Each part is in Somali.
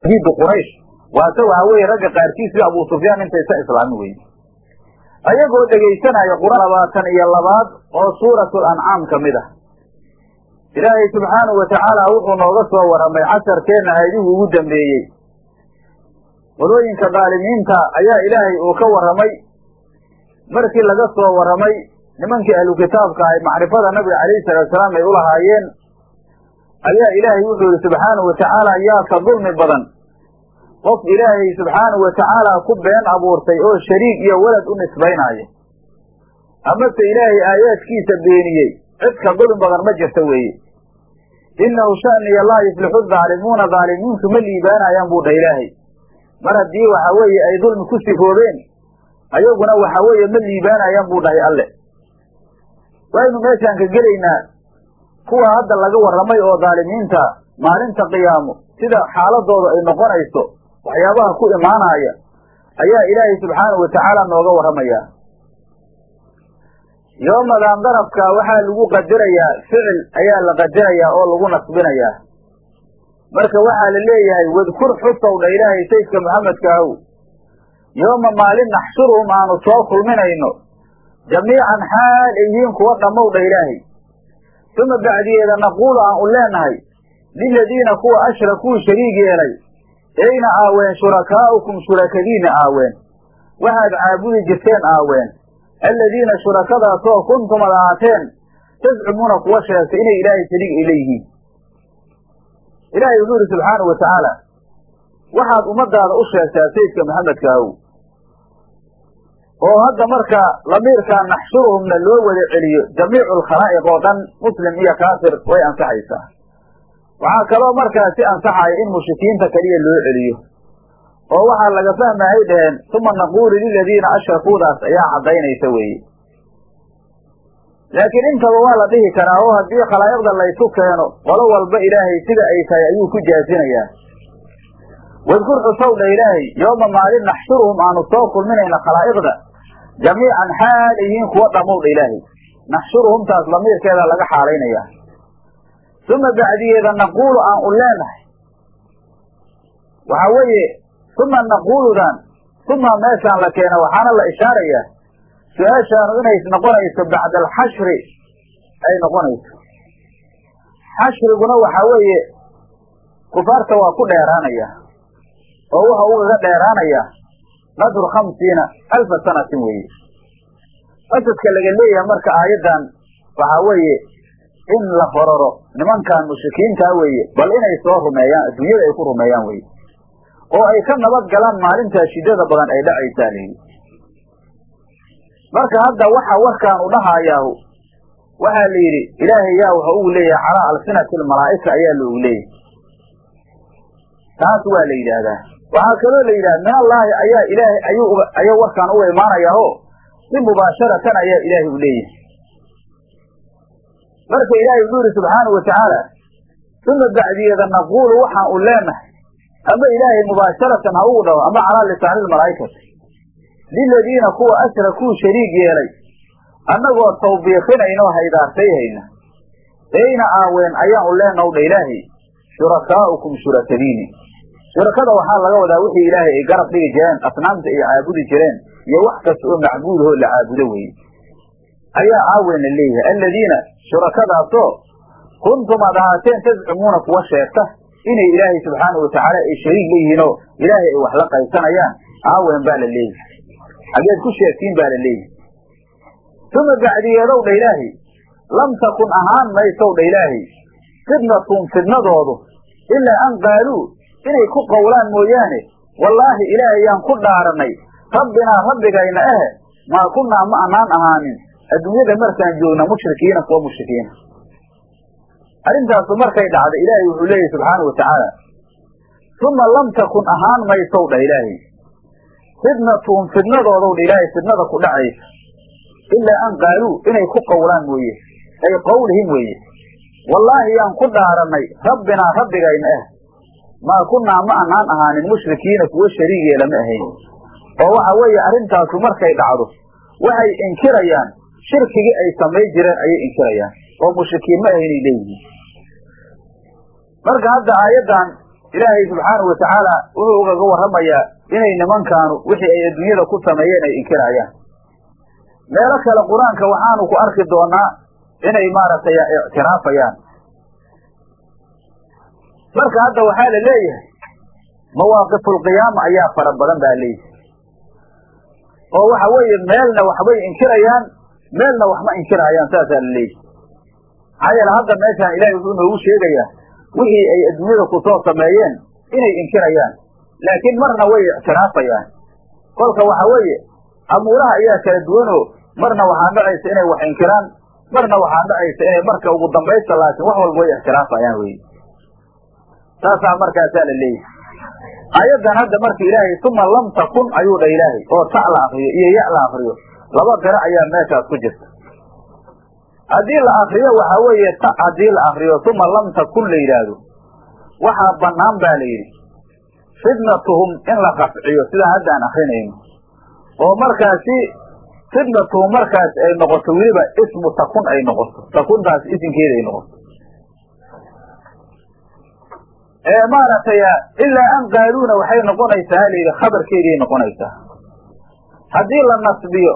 diida quraysh. Waase waxa weeye ragga qaarkiis sida abu sufyaan intaysa islaamin weye ayagoo dhegaysanaya qur'aan labaatan iyo labaad oo suuratul ancaam ka mid ah. Ilaahay subxaanahu watacaala wuxuu nooga soo warramay casharkeenna aayadihii ugu dambeeyey. Qolooyinka dhaalimiinta ayaa ilaahay uu ka warramay markii laga soo warramay nimankii ahlu kitaabka ay macrifada nabiga calayhi salaatusalaam ay ulahaayeen ayaa ilaahay wuxuu yihi subxaanahu watacaala yaaka dulmi badan. Qof ilaahay subxaanahu watacaala ku been abuurtay oo shariik iyo walad u nisbaynaayo. Amase ilaahay aayaadkiisa beeniyey cid ka dulmi badan ma jirta weeye. Innahu shaniya laa yuflixu daalimuuna daalimiintu ma liibaanayaan buu dha ilaahay. Mar haddii waxa weeye ay dulmi ku sifoobeen ayaguna waxa weeye ma liibaanayaan buu dhahay alle. Waynu meeshaan ka gelaynaa kuwa hadda laga warramay oo daalimiinta maalinta qiyaamo sida xaaladooda ay noqonayso waxyaabaha ku imaanaya ayaa ilaahay subxaanahu watacaala nooga warramayaa yoomadan darabka waxaa lagu qadarayaa ficil ayaa la qadarayaa oo lagu nasbinayaa marka waxaa la leeyahay wadkur xusow dha ilaahay sayidka maxamedka ahow. Yooma maalin naxshuruhum aanu soo kulminayno jamiican xaal ay kuwa dhammow dha ilaahay uma bacdiyeeda naquulu aan u leenahay liladiina kuwa ashrakuu shariig yeelay eyna aaween shurakaa'ukum shurakadiina aaween waxaad caabudi jirteen aaween aladiina shurakadaasoo kuntum ad ahaateen tascumuuna kuwa sheegtay inay ilaahay shariig ay leeyihiin ilaahay wuxuu yidhi subxaanahu wa tacaala waxaad ummadaada u sheegtaa sayidka maxamedka ahow oo hadda marka lamiirkaa naxshuruhumna loo wada celiyo jamiicu alkhalaa'iq oo dhan muslim iyo kaafir way ansaxaysaa. Waxaa kaloo markaasi ansaxaya in mushrikiinta keliya loo celiyo. Oo waxaa laga fahmahay dhaheen uma naquulu liladiina ashrakuudaas ayaa caddaynaysa weeye. Laakiin intaba waa la dhihi karaa oo haddii khalaa'iqda laysu keeno qolo walba ilaahay sida ay tahay ayuu ku jaasinayaa. Wadkur xusowdha ilaahay yooma maalin naxshuruhum aanu soo kulminayna khalaa'iqda jamiican xaal yihiin kuwa dhammowdha ilaahay naxshuruhumtaas lamiirkeeda laga xaalaynaya uma bacdiyeeda naquulu aan u leenahay waxaa weeye uma naquuludan uma meeshaan la keena waxaana la ishaarayaa su'aashaanu inay noqonayso bacda alxashri ay noqonayso xashriguna waxaa weeye kufaarta waa ku dheeraanaya oo waxa ugaga dheeraanaya qadru khamsiina alfa sanatin weeye. Qasadka laga leeyahay marka aayaddan waxaa weeye in la hororo nimankan mushrikiintaa weeye bal inay soo rumeeyaan adduunyada ay ku rumeeyaan weye oo ay ka nabad galaan maalintaa shiddada badan ay dhacaysaa layidhi marka hadda waxa warkaan u dhahayaahu waxaa la yidhi ilaahay yaa waxa ugu leeyahay calaa alsinati almalaa'ika ayaa loogu leeyahay. Taas waa la yidhaahdaa waxaa kaloo la yidhahda min allaahi ayaa ilaahay ayuu ayuu warkaan uga imaanayaa? O si mubaasharatan ayaa ilaahay u leeyahay. Marka ilaahay wuxuu yihi subxaanau watacaala uma bacdiyeeda naquulu waxaan u leenahay ama ilaahay mubaasharatan ha ugu dhaho ama calaa lisaani lmalaa'ikati liladiina kuwa ashrakuu shariig yeelay annagoo tawbiiqinaynoo haydaartayhayna eyna aaween ayaan u leenaw dha ilaahay shurakaa'ukum shurakadiini shurakada waxaa laga wadaa wixii ilaahay ay garab dhigi jireen asnaamta ay caabudi jireen iyo wax kasta oo macbuudahoo la caabudo weye ayaa aawen la leeyahay aladiina shurakadaasoo kuntum ad ahaateen tazcumuuna kuwa sheegta inay ilaahay subxaanau watacaala ay shariig leeyihiinoo ilaahay ay wax la qaybsanayaan aawen baa la leeyahay. Xageed ku sheegtiin baa la leeyahay. Uma bacdiyeedow dha ilaahay lam takun ahaan maysow dha ilaahay fidnatun fidnadoodu ilaa an qaaluu inay ku qowlaan mooyaane. Wallaahi ilaahayaan ku dhaaranay. Rabbinaa rabbigayna ahe maa kunnaa ma anaan ahaanin. Adduunyada markaan joogna mushrikiina kuwa mushrikiina. Arrintaasu markay dhacda ilaahay wuxuu leeyahy subxaana wa tacaala uma lam takun ahaan maysow dha ilaahay. Fidnatuhum fidnadoodow dha ilaahay fidnada ku dhacaysa. Ilaa an qaaluu inay ku qowlaan mooye. Ay qowlihim weeye. Wallaahi yaan ku dhaaranay. Rabbinaa rabbigayna ah maa kunnaa ma anaan ahaanin mushrikiina kuwo shariigeela ma ahayn. Oo waxa weeye arrintaasu markay dhacdo waxay inkirayaan shirkigii ay samay jireen ayay inkirayaan. Oo mushrikiin ma ahaynay leeyihiin. Marka hadda aayaddan ilaahay subxaanahu watacaala wuxuu ugaga warramayaa inay nimankaanu wixii ay adduunyada ku sameeyeen ay inkirayaan. Meelo kale qur'aanka waxaanu ku arki doonaa inay maaragtay ictiraafayaan marka hadda waxaa la leeyahay mawaaqifulqiyaama ayaa fara badan baa leeyahay oo waxa weeye meelna waxbay inkirayaan meelna waxma inkirayaan saasaa la leeyahay. Maxaa yeele hadda meeshaan ilaahay wuxuu noogu sheegayaa wixii ay adduunyada ku soo sameeyeen inay inkirayaan. Laakiin marna way ictiraafayaan. Kolka waxa weeye amuuraha ayaa kala duwanoo marna waxaa dhacaysa inay wax inkiraan marna waxaa dhacaysa inay marka ugu dambaysta laakiin wax walba way ictiraafayaan wey saasaa markaasaa la leeyahay. Aayaddan hadda marka ilaahay uma lam takun ayuu dha ilaahay oo ta la akriyo iyo ya la akriyo laba qiro ayaa meeshaas ku jirta. Haddii la akriyo waxaa weeye ta haddii la akriyo uma lam takun la yidhaahdo. Waxaa bannaan ba la yidhi. Fidnatuhum in la rafciyo sidaa hadda aan akrinayno oo markaasi fidnatuhum markaas ay noqoto weliba ismu takun ay noqoto. Takuntaas isinkeeda ay noqoto maaragtay ilaa an qaaluuna waxay noqonaysaa layidhi khabarkeediay noqonaysaa. Haddii la nasbiyo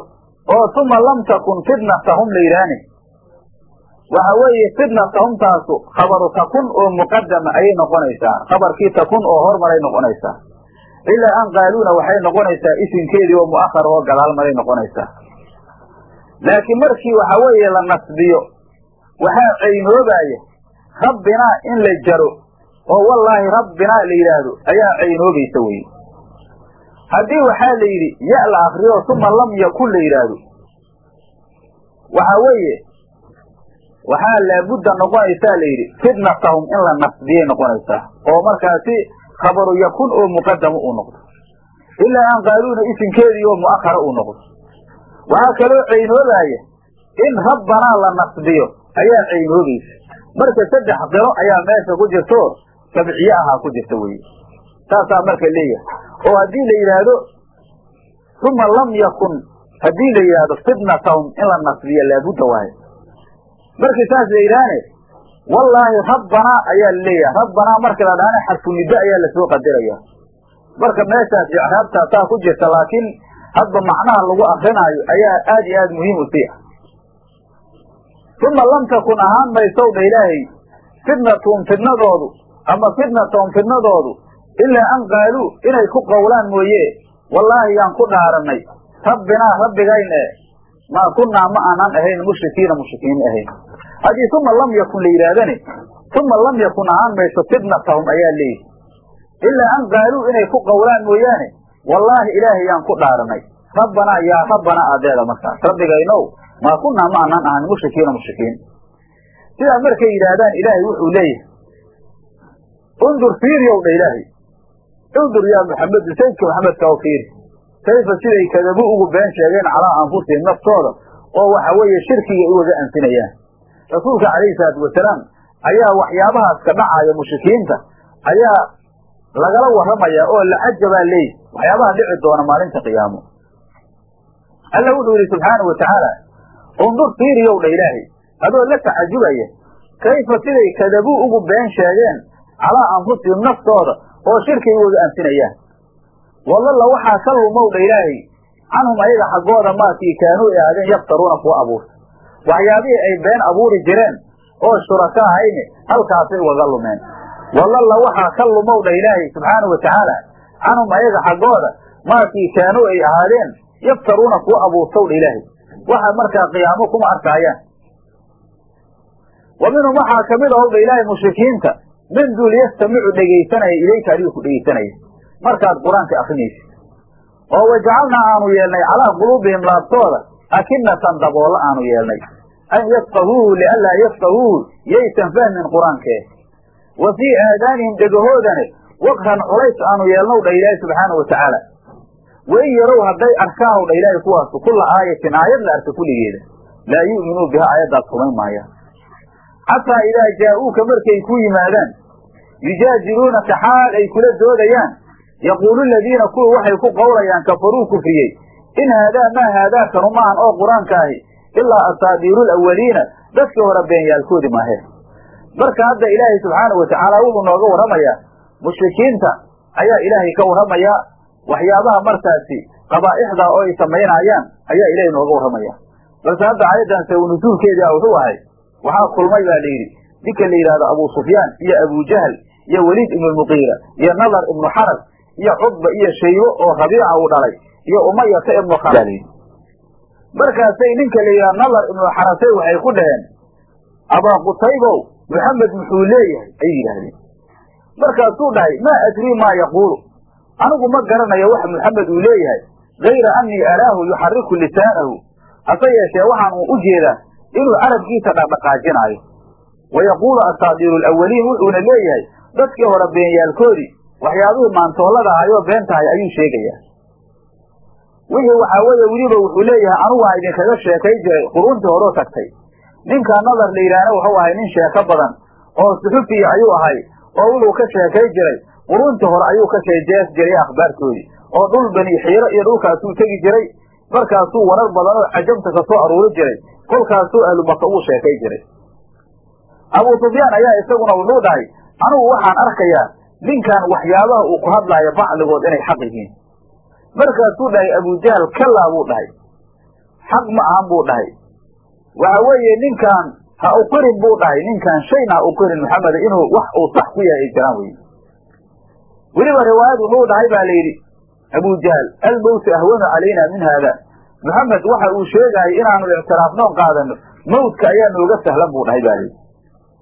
oo uma lam takun fitnatahum la yidhaahne waxa weeye fitnatahumtaasu khabaru takun oo muqadama ayay noqonaysaa. Khabarkii takun oo hormaray noqonaysaa. Ilaa an qaaluuna waxay noqonaysaa isinkeedii oo mu'ahar oo gadaal maray noqonaysaa. Laakiin markii waxa weeye la nasbiyo waxaa caynoobaaya rabbinaa in la jaro oo wallaahi rabbinaa la yidhaahdo ayaa caynoobaysa weye haddii waxaa la yidhi ya la akriyo uma lam yakun la yidhaahdo. Waxa weeye waxaa laabudda noqonaysaa la yidhi fitnatahum in la nasbiyay noqonaysaa oo markaasi khabaru yakun oo muqadama uu noqdo. Ilaa an qaaluuna isinkeedii oo mu'akhara uu noqdo. Waxaa kaloo caynoobaaya in rabbanaa la nasbiyo ayaa caynoobaysa marka saddex qiro ayaa meesha ku jirto sabciye ahaa ku jirta weye saasaa marka leeyahay. Oo haddii la yidhaahdo uma lam yakun haddii la yidhaahdo fitnatahum in la nasbiyo laabudda waayo markii saas la yidhaahne wallaahi rabbanaa ayaa la leeyahay. Rabbanaa marka la dhahane xarfuniddo ayaa la soo qadaraya marka meeshaas icraabtaa taa ku jirta laakiin hadba macnaha lagu akrinaayo ayaa aad iyo aad muhiim u ah uma lam takun ahaan maysow dha ilaahay fitnatuhum fidnadoodu ama fitnatahum fidnadoodu ilaa an qaaluu inay ku qowlaan mooye. Wallaahi yaan ku dhaaranay. Rabbinaa rabbigayne maa kunnaa ma aanan ahayn mushrikiina mushrikiin ahayn. Haddii uma lam yakun la yidhaahdane uma lam yakun ahaan mayso fitnatahum ayaa leeyihi ilaa an qaaluu inay ku qowlaan mooyaane wallaahi ilaahay yaan ku dhaaranay. Rabbanaa yaa rabbanaa adeeda markaas. Rabbigaynow maa kunnaa ma aanan ahan mushrikiina mushrikiin. Sidaa markay yidhaahdaan ilaahay wuxuu leeyahay undur fiiriyow dha ilaahay undur yaa maxamedu sayidka maxamedka oo fiiri kayfa siday kadabu ugu been sheegeen calaa anfusihim naftooda oo waxa weeye shirkiga ugaga anfinayaan rasuulka calayhi salaatu wasalaam ayaa waxyaabahaas ka dhacaaya mushrikiinta ayaa lagala warramayaa oo lacajabaa leeyi waxyaabaha dhici doona maalinta qiyaamo alla wuxuu yihi subxaanau watacaala undur fiiriyow dha ilaahay adoo la tacajubaya kayfa siday kadabuu ugu been sheegeen calaa anfusihim naftooda oo shirkay ugaga anfinayaan wadalla waxaa ka lumow dha ilaahay canhum ayaga xaggooda maakii kaanuu ay ahaadeen yaftaruuna kuwa abuurta. Waxyaabihii ay been abuuri jireen oo shuraka ahayne halkaasay ugaga lumeen. Wadalla waxaa ka lumow dha ilaahay subxaanau watacaala canhum ayaga xaggooda maakii kaanuu ay ahaadeen yaftaruuna kuwa abuurtow dha ilaahay. Waxa markaa qiyaamo kuma arkaayaan. Wa minhum waxaa ka mid ahow dha ilaahay mushrikiinta min duul yastamicu dhegaysanaya ilayka adiga ku dhegaysanaya. Markaad qur'aanka akrinaysid oo wajacalnaa aanu yeelnay calaa quluubihim laabtooda akinatan daboolla aanu yeelnay. An yafqahuuhu lianlaa yafqahuuhu yaysan fahmin qur'aankee. Wa fii aadaanihim dhegahoodane waqran culays aanu yeelnow dha ilaahi subxaana wa tacaala. Wain yarow hadday arkaanow dha ilaahi kuwaasu kulla aayatin aayad la arka kulligeeda laa yu'minuu biha aayaddaas rumayn maayaan xataa idaa jaa'uuka markay ku yimaadaan yujaadiluunaka xaal ay kula doodayaan. Yaquulu ladiina kuwa waxay ku qowlayaan kafaruu kufriyey. In haadaa maa haadaakanu maahan oo qur'aanka ahi ilaa asaadiiru lawaliina dadkii hore beenyaalkoodi maahe marka hadda ilaahay subxaanau watacaala wuxuu nooga warramayaa mushrikiinta ayaa ilaahay ka warramaya waxyaabaha markaasi qabaa'ixda oo ay samaynayaan ayaa ilahay nooga warramaya balse hadda aayaddan sabanusuulkeedia wuxuu ahay waxaa kulmay baa la yidhi ninka la yidhahdo abu sufyaan iyo abujahl iyo weliid ibnu lmuqiira iyo nadar ibnu xaras iyo cudba iyo shaybo oo rabiica uu dhalay iyo umayata ibnu markaasay ninka la yidhahdo nadar ibnu xarasay waxay ku dhaheen abaa qutaybow maxamed muxuu leeyahay? Ayay yidhaahdeen. Markaasuu dhahay maa adrii maa yaquulu anigu ma garanayo wax muxamed uu leeyahay gayra annii araahu yuxariku lisaanahu. Hase yeeshee waxaan u jeedaa inuu carabkiisa dhaqdhaqaajinaayo wa yaquulu asaadiiru alawaliin wuxuuna leeyahay dadkii hore beenyaalkoodii waxyaabihii maantoollada ahayoo been tahay ayuu sheegayaa. Wixii waxaa weeye weliba wuxuu leeyahay anigu waan idinkaga sheekay jiray quruuntii horeo tagtay. Ninkaa nadar la yidhaahna wuxuu ahay nin sheeko badan oo suxufiya ayuu ahay oo wuxuu ka sheekay jiray. Quruuntii hore ayuu ka sheejees jiray akhbaartoodii oo dhul bani xiiro iyo dhulkaasuu tegi jiray. Markaasuu warar badan oo cajamta ka soo aruuri jiray kolkaasuu ahlumaka ugu sheekay jiray. Abuu sufyaan ayaa isaguna wuxuu dhahay anigu waxaan arkayaa ninkan waxyaabaha uu ku hadlaayo bacdigood inay xaq yihiin. Markaasuu dhahay abujahal kalaa buu dhahay. Xaq ma ahan buu dhahay. Waxa weeye ninkaan ha u qirin buu dhahay. Ninkaan shayna ha u qirin inuu wax uu sax ku yahay ay jiraan weye weliba riwaayad wuxuu dhahay baa la yidhi abujahal almowtu ahwanu calayna min haada maxamed waxa uu sheegahay inaanu ictiraafnoon qaadano. Mawdka ayaa nooga sahlan buu dhahay baa layidhi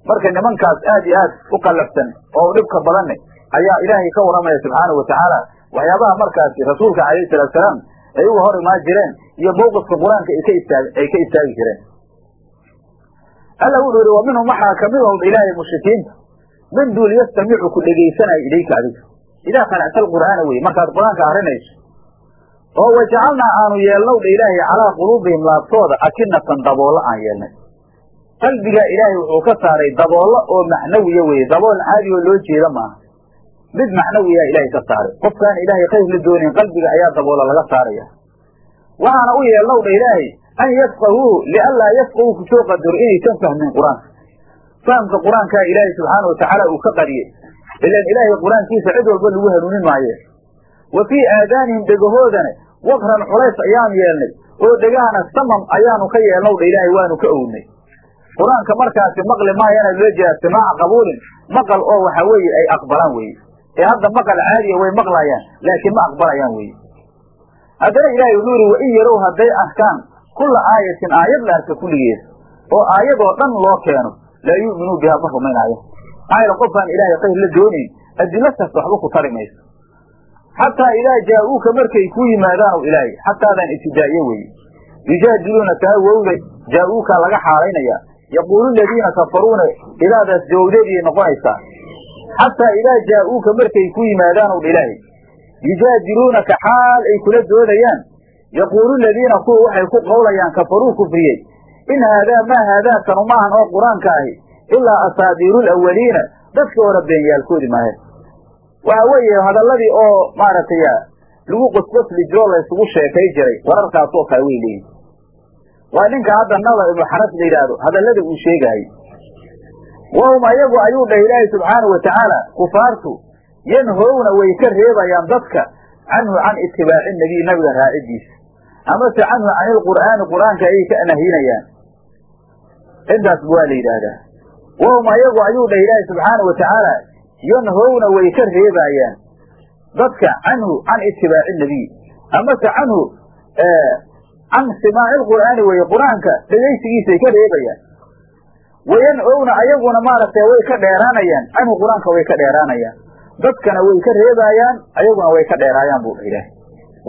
marka nimankaas aad iyo aad u qallafsan oo dhibka badanne ayaa ilaahay ka warramaya subxaanahu watacaala waxyaabaha markaasi rasuulka calayhi salaatu salaam ay uga hor imaan jireen iyo mawqifka qur'aanka ka istaag ay ka istaagi jireen. Alla wuxuu yihi wa waxaa ka mid ahowdha ilaahay mushrikiinta min duul yastamicu ku dhegaysanaya ilayka adiga idaa qaracta alqur'aana weye markaad qur'aanka akrinayso oo wajacalnaa aanu yeelnow dha ilaahay calaa quluubihim laabtooda akinatan daboollo aan yeelnay. Qalbigaa ilaahay wuxuu ka saaray daboollo oo macnawiya weye dabool caadi oo loo jeeda maaha. Mid macnawiyaa ilaahay ka saaray. Qofkaan ilaahay khayr la doonayn qalbiga ayaa daboola laga saaraya. Waxaana u yeelnow dha ilaahay an yafqahuuhu lianlaa yafqahuu ku soo qadaro inaysan fahmin qur'aanka fahamka qur'aankaa ilaahay subxaana watacaala uu ka qariyey. Ilan ilaahay qur'aankiisa cid walba lagu hanuunin maaye wa fii aadaanihim dhegahoodana waqran culays ayaanu yeelnay oo dhegahana samam ayaanu ka yeelnow dha ilaahay waanu ka ownay qur'aanka markaasi maqli maayana loo jeeda simaaca qabuulin maqal oo waxa weeye ay aqbalaan weye ee hadda maqal caadiya way maqlayaan laakiin ma aqbalayaan weye haddana ilaahay wuxuu yihi wain yarow hadday arkaan kulla aayatin aayad la arka kulligeeda oo aayadoo dhan loo keeno laa yu'minuu bihaa ma rumaynaayo maxaa yaele qofkaan ilaahay khayr la doonayn adilo kasta waxba ku tari mayso xataa idaa jaa-uuka markay ku yimaadaan o ilaahay xataadan ibtidaa'iye weye yujaadiluuna kaa wowle jaa-uuka laga xaalaynaya yaquulu ladiina kafaruuna ilaadaas jawabdeediyay noqonaysaa xataa idaa jaa-uuka markay ku yimaadaan ow ilaahay. Yujaadiluunaka xaal ay kula doodayaan. Yaquulu ladiina kuwa waxay ku qowlayaan kafaruu kufriyey. In haadaa maa haadaa kanu maahan oo qur'aanka ahi ilaa asaadiiru lawaliina dadka hore beenyaalkoodi maahe waxa weeye hadalladii oo maaragtay lagu qosqosli jiro laysugu sheekay jiray wararkaasoo kale way leeyihiin waa ninka hadda nadar ibnu xaras la yidhaahdo hadallada uu sheegahay wahum ayagu ayuu dhah ilaahay subxaanau watacaala kufaartu yanhowna way ka reebayaan dadka canhu can itibaaci nabiy nabiga raacidiisa. Amase canhu can ilqur'aani qur'aanka ayay ka nahinayaan intaasba waa la yidhaahdaa. Wahum ayagu ayuu dhah ilaahay subxaanau watacaala yanhowna way ka reebayaan dadka canhu can itibaaci nabiy amase canhu can simaaci lqur'aani weye qur'aanka dhegaysigiisay ka reebayaan wayanowna ayaguna maaragtay way ka dheeraanayaan canhu qur'aanka way ka dheeraanayaan dadkana way ka reebaayaan ayaguna way ka dheeraayaan buu dha ilaahay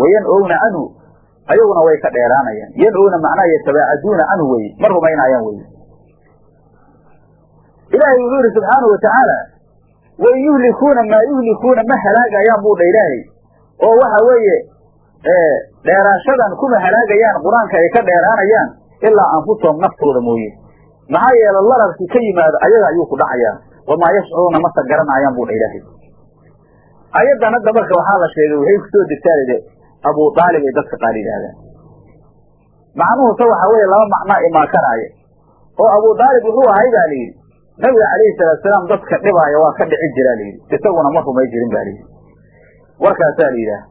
wayanowna canhu ayaguna way ka dheeraanayaan yanowna macnaha yatabaacaduuna canhu weye ma rumaynaayaan weye ilaahay wuxuu yihi subxaanau watacaala wain yuhlikuuna maa yuhlikuuna ma halaagayaan buu dha ilaahay. Oo waxa weeye dheeraashadan kuma halaagayaan qur'aanka ay ka dheeraanayaan ilaa anfusahum naftooda mooye. Maxaa yeele lararkii ka yimaado ayaga ayuu ku dhacayaa wamaa yashcuruuna masa garanaayaan buu dha ilaahay. Ayaddan hadda marka waxaa la sheegay waxay ku soo degtaanide abu aalib ay dadka qaar yidhaahdaan macnuhuse waxa weeye laba macnaa imaakanaayo oo abu aalib wuxuu ahay baa la yidhi nabiga calayhi salaatusalaam dadka dhibaaya waa ka dhici jiraa layidhi isaguna ma rumay jirin ba layidhi warkaasaa la yidhaah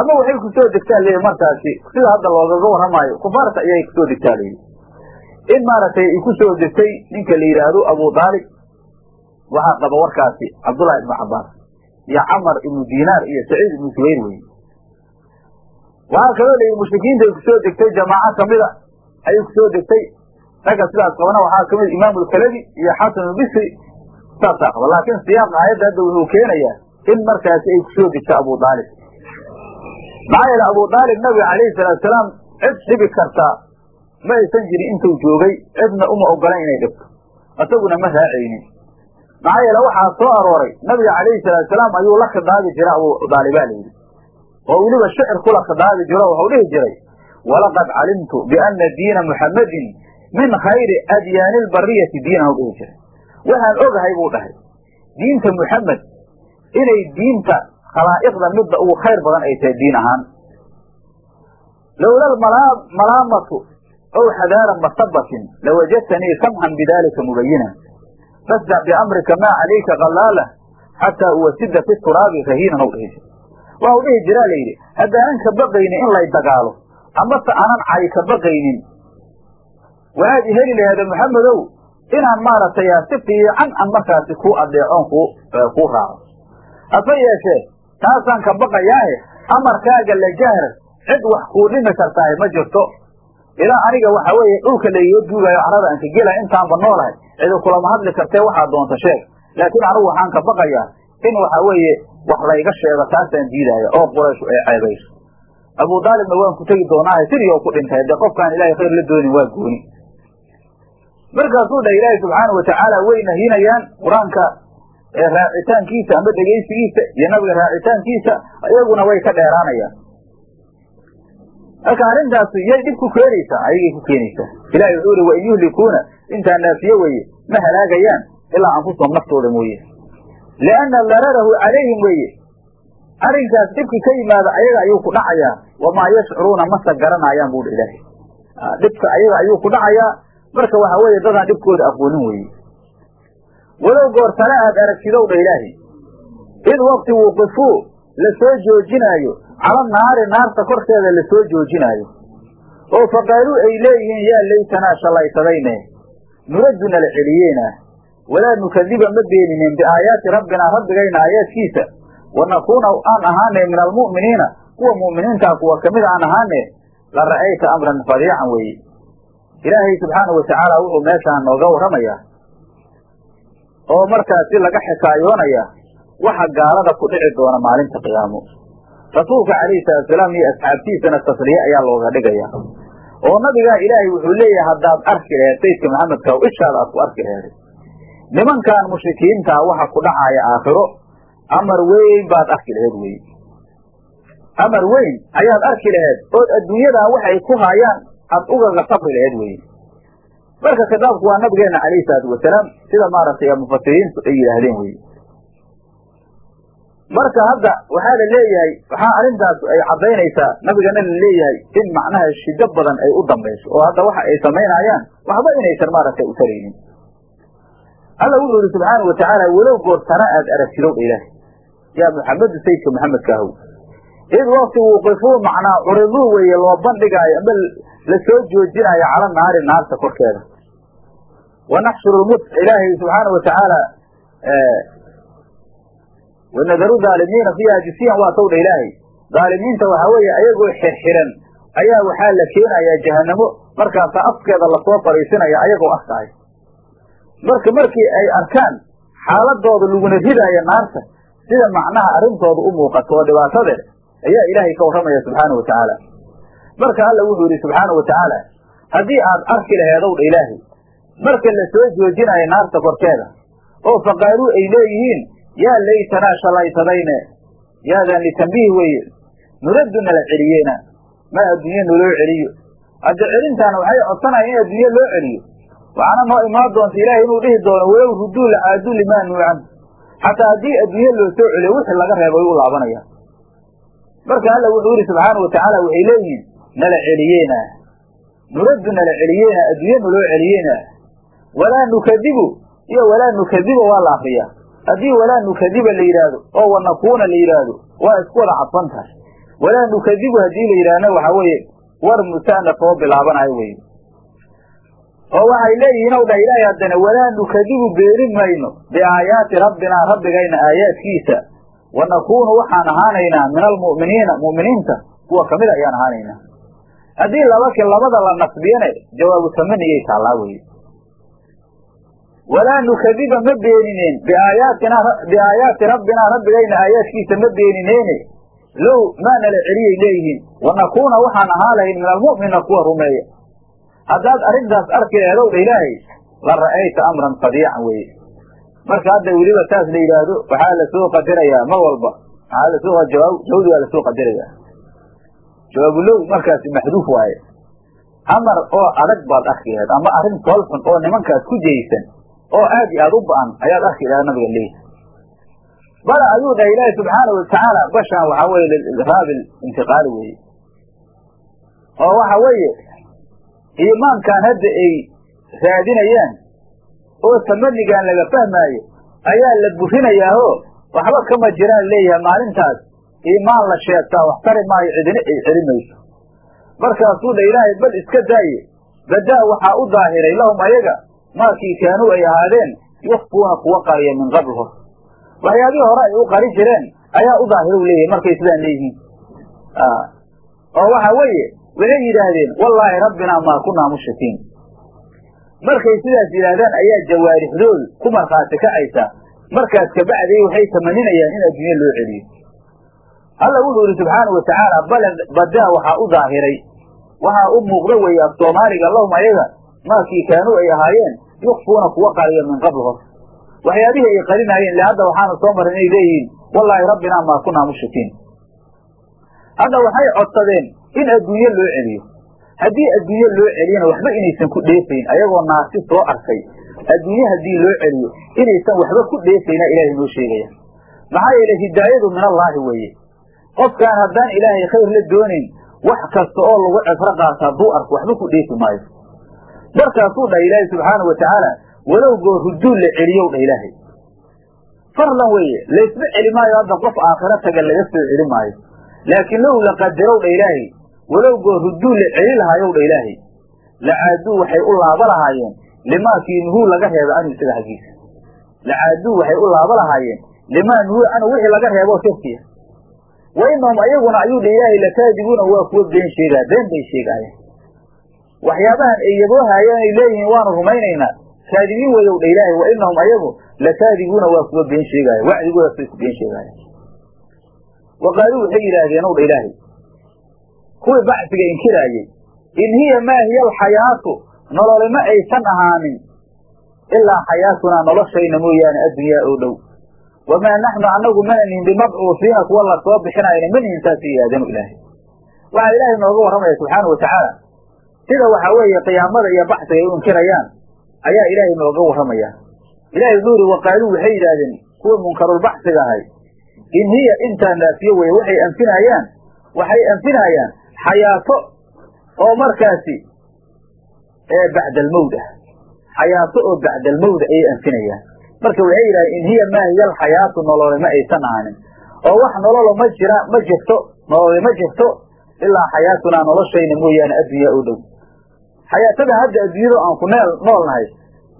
ama waxay ku soo degtaa layidhi markaasi sida hadda loogaga warramaayo kufaarta ayay ku soo degtaa layidhi in maaragtay ay ku soo degtay ninka la yidhaahdo abu daalib waxaa qaba warkaasi cabdullahi ibnu cabbaas iyo camar ibnu dinaar iyo saciid ibnu subayr weye waxaa kaloo layidhi mushrikiinta ay ku soo degtay jamaaco kamida ayay ku soo degtay ragga sidaas qabana waxaa ka mid imaam alkaladi iyo xasan albisri saasaa qaba. Laakiin siyaaq aayadda hadda wuxuu keenayaa in markaasi ay ku soo degto abu daalib maxaa yeele abu daalib nabiga calayhi salaatusalaam cid dhibi kartaa ma aysan jirin intuu joogay cidna uma ogolan inay dhibto. Isaguna ma raacaynin. Maxaa yeele waxaa soo arooray nabiga calayhi salaatusalaam ayuu la khidaabi jira abu daalibaa layidhi oo weliba shicir kula khidaabi jiro waxau dhihi jiray walaqad calimtu biana diina muxammadin min khayri adyaani lbariyati diinahu dhihi jiray. Waxaan ogahay buu dhahay diinta muxamed inay diinta khalaa'iqda midda ugu khayr badan ay tahay diin ahaan. Lowla malaamatu ow xadaara masabatin lawajadtanii samxan bidalika mubayina fasdac biamrika maa calayka kallaalah xataa uwasida fi turaabi rahiinan ou dhihi jira waxau dhihi jiraa layidhi haddaanan ka baqaynin in lay dagaalo amase aanan cay ka baqaynin waxaad i heli laheeda maxamedow inaan maaragtay si fiican an markaasi kuu adeecoon kuu kuu raaco hase yeeshee taasaan ka baqayaahe amarkaaga la jahra cid wax kuu dhimi kartaahe ma jirto. Ilaa aniga waxa weeye dhulka laiga duugaayo carada aan ka gelaya intaanba noolahay. Cidu kulama hadli kartee waxaa doonta sheeg. Laakiin anigu waxaan ka baqayaa in waxa weeye wax layga sheego taasaan diidaaya oo qurayshu ay ceebayso abu daalibna waan ku tegi doonaahe sidii oo ku dhintay dee qofkaan ilahay khayr la doonin waa gooni markaasuu dhah ilaahay subxaana watacaala way nahinayaan qur'aanka raacitaankiisa ama dhegaysigiisa iyo nabiga raacitaankiisa iyaguna way ka dheeraanayaan. Marka arrintaasi yay dhib ku keenaysaa ayagay ku keenaysaa. Ilahay wuxuu ihi wain yuhlikuuna intaa naafiye weeye ma halaagayaan ilaa anfusahum naftooda mooye. Lianna dararahu calayhim weeye. Arrinkaas dhibki ka yimaada ayaga ayuu ku dhacayaa. Wamaa yashcuruuna masa garanaayaan buu dha ilaahay. Dhibka ayaga ayuu ku dhacayaa marka waxa weeye dadaan dhibkooda aqoonin weeye. Walow goortale aad aragtidow dha ilaahay id wakti wuqifuu la soo joojinaayo. Cala naari naarta korkeeda la soo joojinaayo. Oo faqaaluu ay leeyihiin yaa laytanaa shallaysadayne nuraddu nala celiyeena. Walaa nukadiba ma beeninen biaayaati rabbinaa rabbigayna aayaadkiisa. Wanakuuna aan ahaane min almu'miniina kuwa mu'miniintaa kuwa ka mid aan ahaane la ra'ayta amran fadiican weeye ilaahay subxaana watacaala wuxuu meeshaan nooga warramayaa oo markaasi laga xikaayoonaya waxa gaalada ku dhici doona maalinta qiyaamo. Rasuulka calayhi salaatusalaam iyo asxaabtiisana tasliye ayaa looga dhigaya oo nabigaa ilaahay wuxuu leeyahay haddaad arki laheed sayidka maxamedka ishaada aad ku arki laheeday nimankan mushrikiintaa waxa ku dhacaaya aakhiro amar weyn baad arki laheed weye amar weyn ayaad arki laheed ood adduunyadan waxay ku haayaan aad ugaga sabri laheed weye marka khitaabku waa nabigeena calayhi salaatu wasalaam sida maaragtay mufasiriintu ay yidhaahdeen weye marka hadda waxaa la leeyahay waxaa arrintaas ay caddaynaysaa nabigana la leeyahay in macnaha shido badan ay u dambayso oo hadda waxa ay samaynayaan waxba inaysan maaragtay u taraynin. Alla wuxuu yihi subxaana watacaala walow goortana aad aragtidow dha ilaahay. Yaa muxamedu sayidka maxamedka ahow. Id wakti wuqifuu macnaa curiduu weeye loo bandhigaayo ama la soo joojinaayo cala naari naarta korkeeda. Wanaxshuru lmut ilaahay subxaana watacaala wanadaru dhaalimiina fiiha jisiyan waa tawdha ilaahay. Dhaalimiinta waxaa weeye ayagoo xirxiran ayaa waxaa la keenayaa jahanamo markaasaa afkeeda la soo fariisinaya ayagoo aftahay marka markii ay arkaan xaaladooda laguna ridaayo naarta sida macnaha arrintooda u muuqato oo dhibaatadeed ayaa ilaahay ka warramaya subxaana wa tacaala marka alla wuxuu yidhi subxaana wa tacaala haddii aad arki laheedow dha ilaahay marka la soo joojinayo naarta korkeeda oo faqaaluu ay leeyihiin yaa laytanaa shalaytadayne yaadan litambiih weeye nuraddu nala celiyeena ma adduunye naloo celiyo. Hadda celintaana waxay codsanaya in adduunye loo celiyo. Waxaana noo imaan doonta ilaahay inuu dhihi doono walow rudduu lacaaduu limaa nuucan xataa haddii adduunye loo soo celiyo wixii laga reeba u laabanayaan marka alla wuxuu yidhi subxaana wa tacaala waxay leeyihiin nala celiyeena. Nuraddu nala celiyeena adduunye naloo celiyeena. Walaa nukadibu iyo walaa nukadiba waa la akriyaa haddii walaa nukadiba la yidhaahdo oo wanakuuna la yidhaahdo waa isku wada cadfan tahay. Walaa nukadibu haddii la yidhahdna waxaa weeye war musanaf oo bilaabanayo weye oo waxay leeyihiin ow dhah ilaahay haddana walaa nukadibu beenin mayno biaayaati rabbinaa rabbigayna aayaadkiisa. Wanakuunu waxaan ahaanaynaa min almu'miniina mu'miniinta kuwa ka mid ayaan ahaanaynaa haddii labaki labada la nasbiyana jawaabu tamaniyay taallaa weye walaa nukadiba ma beenineen biaayaatina biaayaati rabbinaa rabbigayna aayaadkiisa ma beenineene low maana la celiyay leeyihiin. Wanakuuna waxaan ahaan lahayn min almu'miniina kuwa rumeeya. Haddaad arrintaas arki laheedow dha ilaahay la ra'ayta amran fadiican weye marka hadda weliba saas la yidhaahdo waxaa la soo qadirayaa mar walba. Waxaa la soo jawaab lowdi waa la soo qadirayaa jawaabulow markaasi maxduuf waaye. Amar oo adag baad arki laheed ama arrin toolxun oo nimankaas ku jeysan oo aad iyo aad u ba'an ayaad arki laheed nabiga leeyahy bala ayuu dhahay ilaahi subxaanau watacaala bashaan waxaa weye liraabi intiqaali weeye. Oo waxa weeye iimaankan hadda ay raadinayaan oo tamanigan laga fahmaayo ayaa la burinayaao waxba kama jiraan leeyahay maalintaas iimaan la sheegtaa wax tari maayo cidina ay celi markaasuu dha ilaahay bal iska daaye. Badaa waxaa u daahiray lahum ayaga maakii kaanuu ay ahaadeen yukfuuna kuwa qariya min qabl hor. Waxyaabihii hore ay u qari jireen ayaa u daahira u leeyahay markay sidaan leeyihiin. Oo waxa weeye waxay yidhaahdeen wallaahi rabbinaa maa kunaa mushrikiin. Markay sidaas yidhaahdaan ayaa jawaarixdoodu ku markhaati kacaysa. Markaas kabacday waxay tamaninayaan in adduunye loo celiyo alla wuxuu yidhi subxaanau watacaala bale badaa waxaa u daahiray waxaa u muuqda weeye af soomaaliga lahum ayaga maakii kaanuu ay ahaayeen yukfuuna kuwa qariya min qabl hor. Waxyaabihii ay qarinaayeen le hadda waxaanu soo marin inay leeyihiin wallaahi rabbinaa maa kunaa mushrikiin. Hadda waxay codsadeen in adduunye loo celiyo. Haddii adduunye loo celiyana waxba inaysan ku dheefayn ayagoo naasi soo arkay adduunye haddii loo celiyo inaysan waxba ku dheefayna ilaahay noo sheegaya. Maxaa yeele hidaayadu min allaahi weeye qofkaan haddaan ilaahay khayr la doonayn wax kasta oo lagu cibro qaato hadduu arko waxba ku dheefi maayo. Markaasuu dhahay ilaahay subxaana wa tacaala walow goo ruduul la celiyow dhah ilaahay. Farlan weeye laysma celi maayo hadda qof aakhiro taga laga soo celi maayo. Laakiin low la qadarow dha ilaahay walow goo ruduul la celi lahaayow dha ilaahay. Lacaaduu waxay u laaba lahaayeen limaakii nuhuu laga reebo anu isaga xaggiisa. Lacaaduu waxay u laaba lahaayeen limaa nuhuu anu wixii laga reebo shirkiya wa inahum ayaguna ayuu dha ilaahay lakaadibuuna waa kuwa been sheegaa been bay sheegaayeen waxyaabahan ay yaboohaayeen ay leeyihiin waanu rumaynaynaa kaadibiin weyow dha ilaahay wa inahum ayagu lakaadibuuna waa kuwa been sheegaaya wacdigoodaasay ku been sheegaayeen wa qaaluu waxay yidhaahdeen ow dha ilaahay kuwii bacsiga inkiraayey in hiya maa hiya alxayaatu nololima aysan ahaanin ilaa xayaatunaa noloshayna mooyaane addunyaa oo dhow wamaa naxnu annagu mana bimabcuufiina kuwa la soo nihin saasay yidhahdeen ilaahay. Waxaa ilaahay nooga warramaya subxaana wa tacaala. Sida waxaa weeye qiyaamada iyo baxsiga ay u inkirayaan ayaa ilaahay nooga warramaya ilahay wuxuu yidhi waqaaluu waxay yidhaahdeen kuwa munkarulbaxsiga ahay. In hiya intaa naafiyo weye waxay anfinayaan waxay anfinayaan xayaato oo markaasi ee bacdalmowd ah xayaato oo bacdalmowda ayay anfinayaan marka waxay yidhahdeen in hiya maa hiya alxayaatu nolole ma aysan ahaanin. Oo wax nololo ma jira ma jirto nolole ma jirto ilaa xayaatunaa noloshayna mooyaane adduunyaa oo dhow. Xayaatada hadda adduunyado aan ku neel nool nahay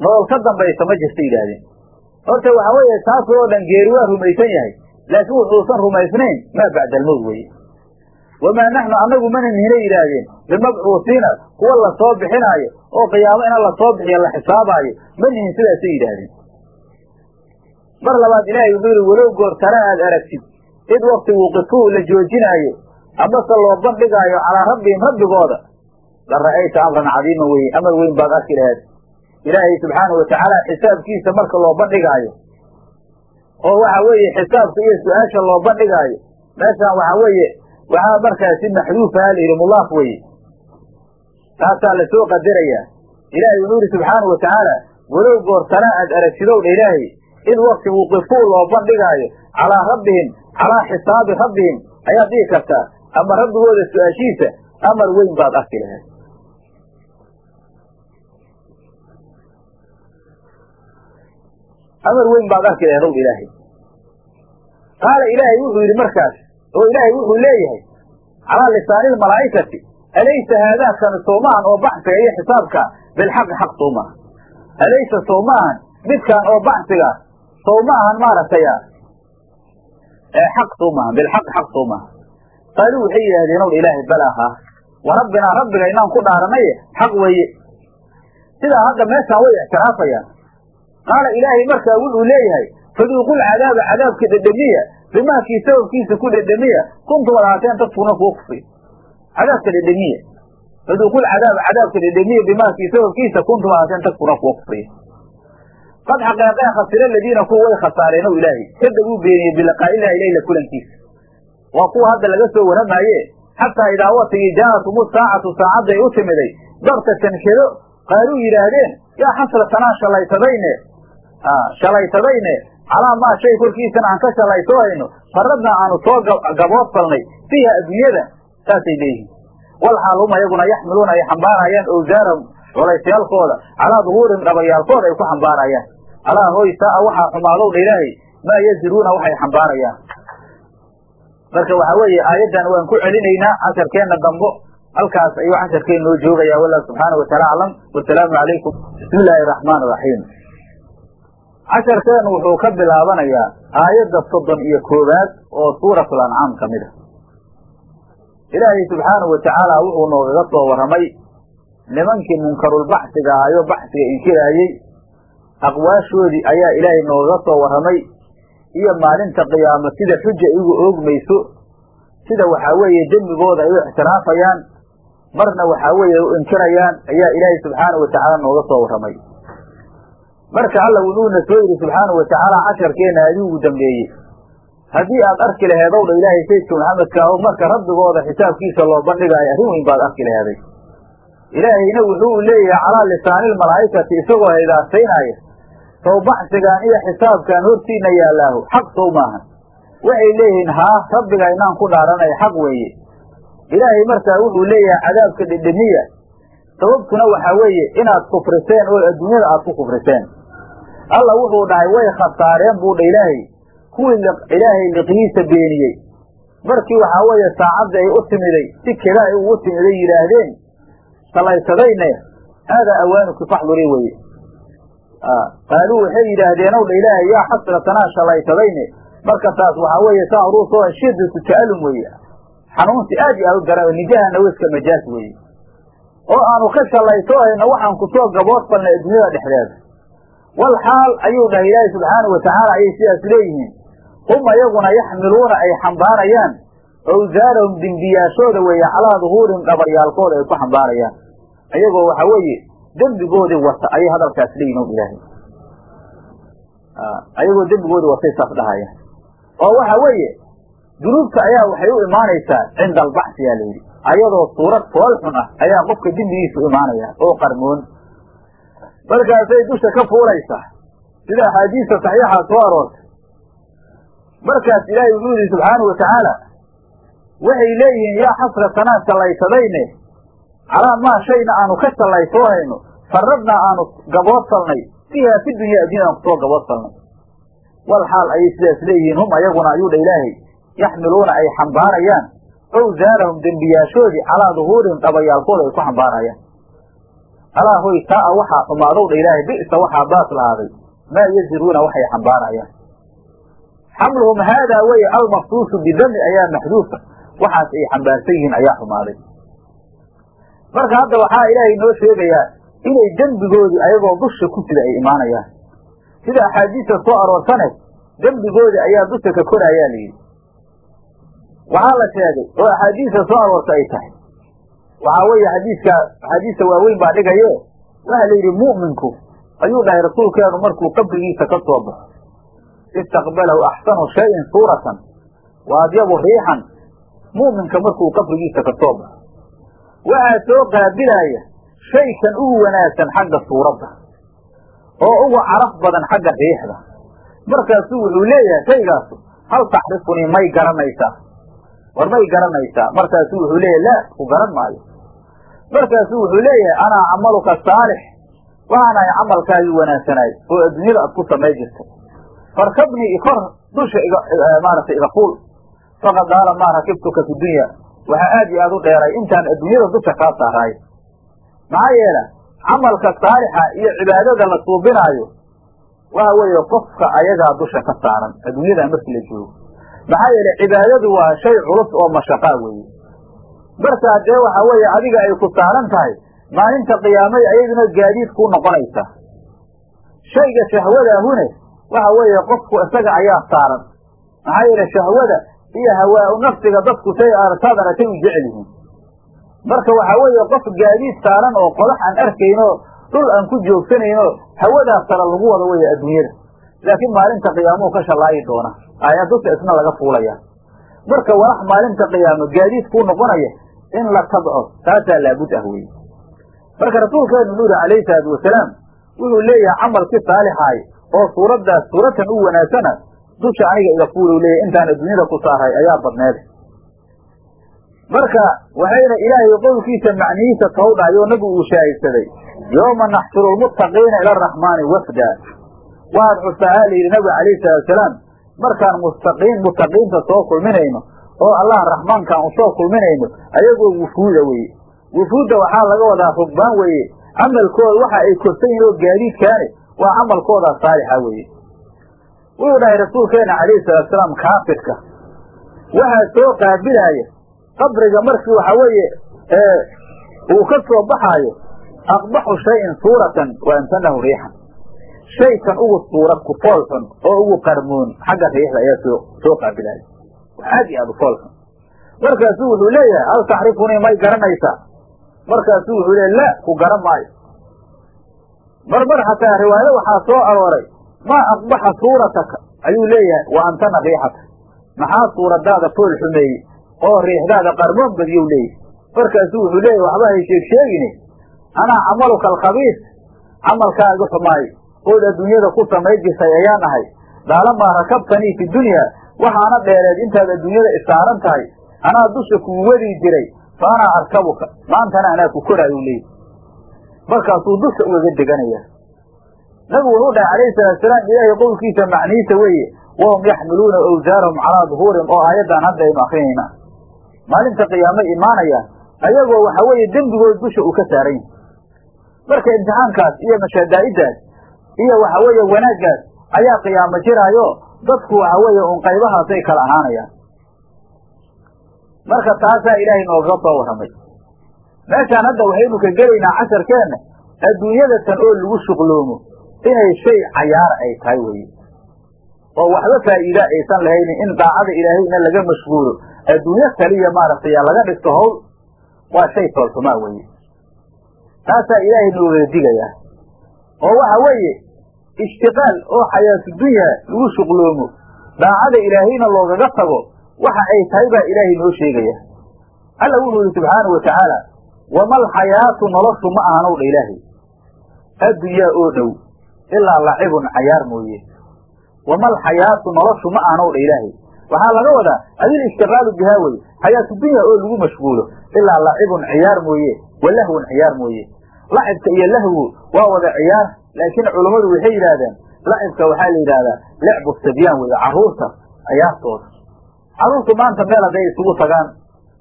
nolol ka dambaysa ma jirta yidhaahdeen horta waxaa weeye taas oo dhan geeri waa rumaysan yahay laakiin wuxuusan rumaysnayn maa bacda almowd weye wamaa naxnu annagu mana nihina yidhaahdeen bimabcuusiina kuwa la soo bixinaayo oo qiyaamo ina la soo bixiyo la xisaabaayo ma nihin sidaasay yidhaahdeen mar labaad ilaahay wuxuu yidhi walow goor tara aad aragtid. Id wakti wuqifuu la joojinaayo amase loo bandhigaayo calaa rabbihim rabbigooda. La ra'ayta amran cadiiman weye amar weyn baad arki laheed ilaahay subxaana watacaala xisaabkiisa marka loo bandhigaayo oo waxa weeye xisaabka iyo su'aasha loo bandhigaayo meeshaan waxaa weeye waxaa markaasi maxduufaha layidhi mulaaf weye taasaa la soo qadarayaa. Ilaahay wuxuu yidhi subxaana wa tacaala walow goor tara aad aragtidow dha ilaahay id wakti wuqifuu loo bandhigaayo calaa rabbihim calaa xisaabi rabbihim ayaad dhihi kartaa ama rabbigooda su'aashiisa amar weyn baad arki lahayd amar weyn baad arki laheed ow ilaahay qaala ilaahay wuxuu yidhi markaas oo ilaahay wuxuu leeyahay calaa lisaani lmalaa'ikati alaysa haadaakani sowmaahan oo baxsiga iyo xisaabka bilxaqi xaq maaha alaysa sowmaahan midkaan oo baxsiga sow maahan maaragtay xaq sow maahan bilxaqi xaq sow maaha qaaluu waxay yidhahdeen ow ilaahay balaahaa wa rabbinaa rabbiga inaan ku dhaaranaye xaq weeye. Sidaa hadda meeshaan way ictiraafayaan qaala ilaahay markaa wuxuu leeyahay faduuqul cadaaba cadaabka dhedhemiya bimaakii sababkiisa ku dhedhemiya kuntum ad ahaateen dadkuna kuwa kufriya cadaabka dhedhemiya faduuqul cadaaba cadaabka dhedhemiya bimaakii sababkiisa kuntum ad ahaateen dadkuna kuwa kufriya qad xaqeeqee khasira aladiina kuwa way khasaareen ow ilaahay. Kadabuu beeniyey biliqaa'illahi ilayla kulankiisa waa kuwa hadda laga soo waramaaye xataa idaa watigii jaa'atum saacatu saacadday u timiday. Dartatan kedo qaaluu yidhaahdeen yaa xasratanaa shalaytadayne. Shalaytadayne. Calaa maa shay korkiisana aan ka shalaytoohayno faradnaa aanu soo gaboodsalnay fiiha adduunyada. Saasay leeyihiin. Walxaal hum ayaguna yaxmiluuna ay xambaarayaan owsaarahum culaysyaalkooda calaa duhuurihim dhabayaalkooda ay ku xambaarayaan. Alaa hoy saa'a waxaa xumaadowdha ilaahay maa yaziruuna waxay xambaarayaan. Marka waxaa weeye aayaddan waan ku celinaynaa casharkeenna dambo. Halkaas ayuu casharkeen noo joogaya wallahu subxaana wataala aclam wasalaamu calaykum bismi illaahi araxmaan iraxiim casharkeenu wuxuu ka bilaabanayaa aayadda soddon iyo koowaad oo suuratul ancaam ka mid a ilaahay subxaanahu watacaala wuxuu noogaga soo warramay nimankii munkarulbaxsiga ahayo baxsiga inkiraayey aqwaashoodii ayaa ilaahay noogaga soo warramay. Iyo maalinta qiyaamo sida xuja igu oogmayso sida waxaa weeye dembigooda ay u ixtiraafayaan marna waxaa weeye u inkirayaan ayaa ilaahay subxaanahu watacaala nooga soo warramay. Marka alla wuxuuna soo yidhi subxaanahu watacaala casharkeena adii ugu dambeeyey. Haddii aad arki laheed ow dha ilaahay saydka maxamedka marka rabbigooda xisaabkiisa loo bandhigaayo arrin weyn baad arki laheeday ilaahayna wuxuu leeyahay calaa lisaanilmalaa'ikati isagoo haydaasaynaya sow baxsigaan iyo xisaabkaan hortiina yaallaahu xaq sow maahan waxay leeyihiin haa rabbiga inaan ku dhaaranay xaq weeye ilaahay markaa wuxuu leeyahay cadaabka dhedhemiya sababtuna waxaa weeye inaad kufriseen oo adduunyada aad ku kufriseen alla wuxuu dhahay way khasaareen buu dha ilaahay kuwii ilaahay liqyiisa beeniyey markii waxaa weeye saacadda ay u timiday si keda ay ugu timiday yidhaahdeen salaysadayne haadaa awaanuki faxdurii weye qaaluu waxay yidhaahdeen ow dha ilaahay yaa xasratanaa shalaysadayne marka taas waxaa weeye saa uruu soo shidatu ta'alum weeye. Xanuunsi aad iyo aad u daran nijahana weska majaas weeye. Oo aanu ka shalaytoohayno waxaan ku soo gabood falnay adduunyada dhexdeeda. Wal xaal ayuu dhahay ilaahay subxaanahu watacaala ayay sidaas leeyihiin. Hum ayaguna yaxmiluuna ay xambaarayaan awsaarahum dembiyaashooda weeye calaa duhuurihim dhabaryaalkooda ay ku xambaarayaan. Ayagoo waxa weeye dembigoodii wata ayay hadalkaas leeyihiin o ilaahay. Ayagoo dembigoodii watay saas dhahayaan oo waxa weeye dunuubta ayaa waxay u imaanaysaa cinda albaxsi yaa layidhi ayadoo suurad fool xun ah ayaa qofka dembigiisa u imaanaya oo qarmoon. Markaasay dusha ka fuulaysaa sida axaadiista saxiixaa soo aroortay. Markaas ilaahay wuxuu yidhi subxaanahu watacaala waxay leeyihiin yaa xasratanaa sallaysadayne calaa maa shayna aanu ka sallaytoohayno farradnaa aanu gaboodsalnay fiiha fi dunya addunya aan ku soo gaboodsalnay wal xaal ayay sidaas leeyihiin hum ayaguna ayuu dha ilaahay yaxmiluuna ay xambaarayaan awsaarahum dembiyaashoodii calaa duhuurihim dhabayaalkooda ay ku xambaarayaan. Alaa hoy taa'a waxaa xumaadow dha ilaahay bi'sa waxaa baas lahaaday maa yaziruuna waxay xambaarayaan. Xamluhum haadaa weye almaqsuusu bidami ayaa maxduufa waxaas ay xambaarsan yihiin ayaa xumaaday. Marka hadda waxaa ilaahay noo sheegayaa inay dembigoodii ayagoo dusha ku sida ay imaanayaan. Sida axaadiista soo aroorsane dembigoodii ayaa dusha ka koraayaa la yidhi. Waxaa la sheegay oo axaadiista soo aroorta ay tahay. Waxaa weeye xadiiska axaadiista waaweyn baa dhigaye waxaa la yidhi mu'minku ayuu dhahay rasuulkeenu markuu qabrigiisa ka soo baxo istaqbalahu axsanu shayin suuratan wa adyabu riixan mu'minka markuu qabrigiisa ka soo baxo. Waxaa soo qaabilaaya shaykan ugu wanaagsan xagga suuradda oo uga caraf badan xagga riixda. Markaasuu wuxuu leeyahay shaygaasu hal taxrifunii may garanaysaa? War may garanaysaa. Markaasuu wuxuu leeyahay laa ku garan maayo. Markaasuu wuxuu leeyahay anaa camaluka saalix waxaan ahay camalkaagii wanaagsanaay oo adduunyada aad ku samay jirtay farkabnii ikor dusha iga maaragtay iga fuul faqad daala maa rakibtuka fi dunya. Waxaa aad iyo aad u dheeray intaan adduunyada dusha kaa saaraayo maxaa yeele camalka saalixa iyo cibaadada la suubinaayo waxa weeye qofka ayagaa dusha ka saaran adduunyadan markii la joogo. Maxaa yeele cibaadadu waa shay culus oo mashaqaa weeye. Markaa dee waxa weeye adiga ay ku saaran tahay maalinta qiyaamay ayaduna gaadiid kuu noqonaysa. Shayga shahwadaahune waxa weeye qofku isaga ayaa saaran. Maxaa yeele shahwada iyo hawaa-u nafsiga dadku say artaad aragtay u jecel yihiin. Marka waxa weeye qof gaadiid saaran oo qodax aan arkayno dhul aan ku joogsanayno hawadaas sara lagu wado weeye adduunyada. Laakiin maalinta qiyaamuhu ka shallaayi doona. Ayaa dusha isna laga fuulaya. Marka walax maalinta qiyaamo gaadiid kuu noqonaya in la tabco taasaa laabud ah weye marka rasuulkeenu nuuri calayhi salaatu wasalaam wuxuu leeyahay camalkii saalixaay oo suuraddaas suuratan u wanaagsana dusha aniga iga fuulu leeyahy intaan adduunyada ku saaray ayaa badneed. Marka waxayna ilaahay qowlkiisa macnihiisa tawdhahay oo nabigu uu shaahidsaday yooma naxshuru lmuttaqiina ila araxmaani wafda. Waxaad xusahaa la yidhi nabiga calayhi salaatusalaam markaan mustaqiin muttaqiinta soo kulminayno oo allah raxmaankaan u soo kulminayno ayagoo wufuuda weye wufuudda waxaa laga wadaa rugbaan weeye camalkooda waxa ay korsan yihiin oo gaadiidkaane waa camalkoodaa saalixa weeye wuxuu dhahay rasuulkeena calayhi salaatusalaam kaafirka waxaa soo qaabilaaya qabriga markii waxa weeye uu ka soo baxaayo aqbaxu shayin suuratan wa amsanahu riixan. Shaykan ugu suurad ku foolxun oo ugu qarmoon xagga riixda ayaa soo soo qaabilaaya aad iyo aad u foolxun. Markaasuu wuxuu leeyahay hal tacrifunii may garanaysaa markaasuu wuxuu leeyahy la ku garan maayo. Mar mar xataa riwaayo waxaa soo arooray maa aqbaxa suurataka ayuu leeyahay wa antana riixata maxaa suuradaada fool xumeeyey? Oo riixdaada qarmoon badiyow leeyahy markaasuu wuxuu leeyahy waxba hay sheeg sheegine. Anaa camaluka alkhabiis camalkaaga xumaay ood adduunyada ku samay jirtay ayaan ahay daalamaa rakabtanii fi dunya waxaana dheereed intaad adduunyada isaaran tahay. Anaa dusha kugu wadii jiray fa anaa arkabuka. Maantana anaa ku koraayuu leeyahy markaasuu dusha ugaga deganaya nabigu wuxuu dhahay calayhi salaatusalaam ilaahay qowlkiisa macnihiisa weeye wahum yaxmiluuna awsaarahum calaa duhuurihim oo aayaddan hadda aynu akrinayna maalinta qiyaamay imaanayaan ayagoo waxa weeye dembigood dusha uu ka saaran yahay marka imtixaankaas iyo mashadaa'iddaas iyo waxa weeye wanaaggaas ayaa qiyaamo jiraayo dadku waxa weeye un qaybahaasay kala ahaanayaan marka taasaa ilaahay nooga soo warramay. Meeshaan hadda waxaynu ka gelaynaa casharkeenna adduunyadatan oo lagu shuqloomo inay shay cayaara ay tahay weye oo waxba faa'iida aysan lahaynin in daacada ilaahayna laga mashguulo adduunyo kaliya maaragtay laga dhigto hawl waa shay toolxumaa weye taasaa ilaahay noogaga digayaa oo waxa weeye ishtiqaal oo xayaatu dunya lagu shuqloomo daacada ilaahayna loogaga tago waxa ay tahay baa ilaahay noo sheegaya. Alla wuxuu yihi subxaanau watacaala wamal xayaatu noloshu ma ahanow dha ilaahay. Addunyaa oo dhow ilaa lacibun cayaar mooye. Wamal xayaatu noloshu ma ahanow dha ilaahay. Waxaa laga wadaa adil ishtiqaalu bihaa weye xayaatu dunya oo lagu mashguulo ilaa lacibun ciyaar mooye wa lahwun ciyaar mooye. Lacibka iyo lahwu waa wada ciyaar laakiin culammadu waxay yidhaahdeen lacibka waxaa la yidhahdaa lecbu sabyaan weye carruurta ciyaartooda carruurtu maanta meel hadday isugu tagaan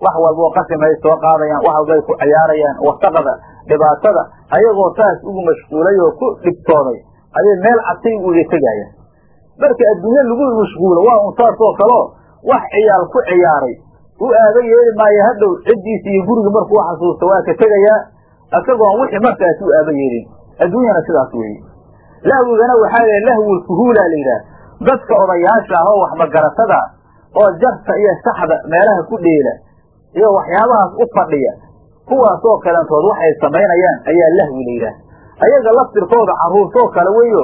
wax walboo qasimay soo qaadayaan wax walbay ku ciyaarayaan wasaqada dhibaatada ayagoo saas ugu mashquulay oo ku dhibtooday ayay meel cabtay uga tegayaan marka adduunye lagu mashquulo waa un saasoo kaleo wax ciyaal ku ciyaaray. U aaba yeeli maayo hadhow ciddiisa iyo guriga markuu xasuusto waa ka tegayaa. Isagoon wixii markaasi u aaba yeelin. Adduunyana sidaas weeye. Lahwigana waxaa la lahwul fuhuula la yidhaah dadka odayaasha ah oo waxmagaratada oo jarta iyo saxda meelaha ku dheela iyo waxyaabahaas u fadhiya kuwaasoo kalentood waxay samaynayaan ayaa lahwi la yidhaah ayaga laftirkooda carruurtoo kale weyo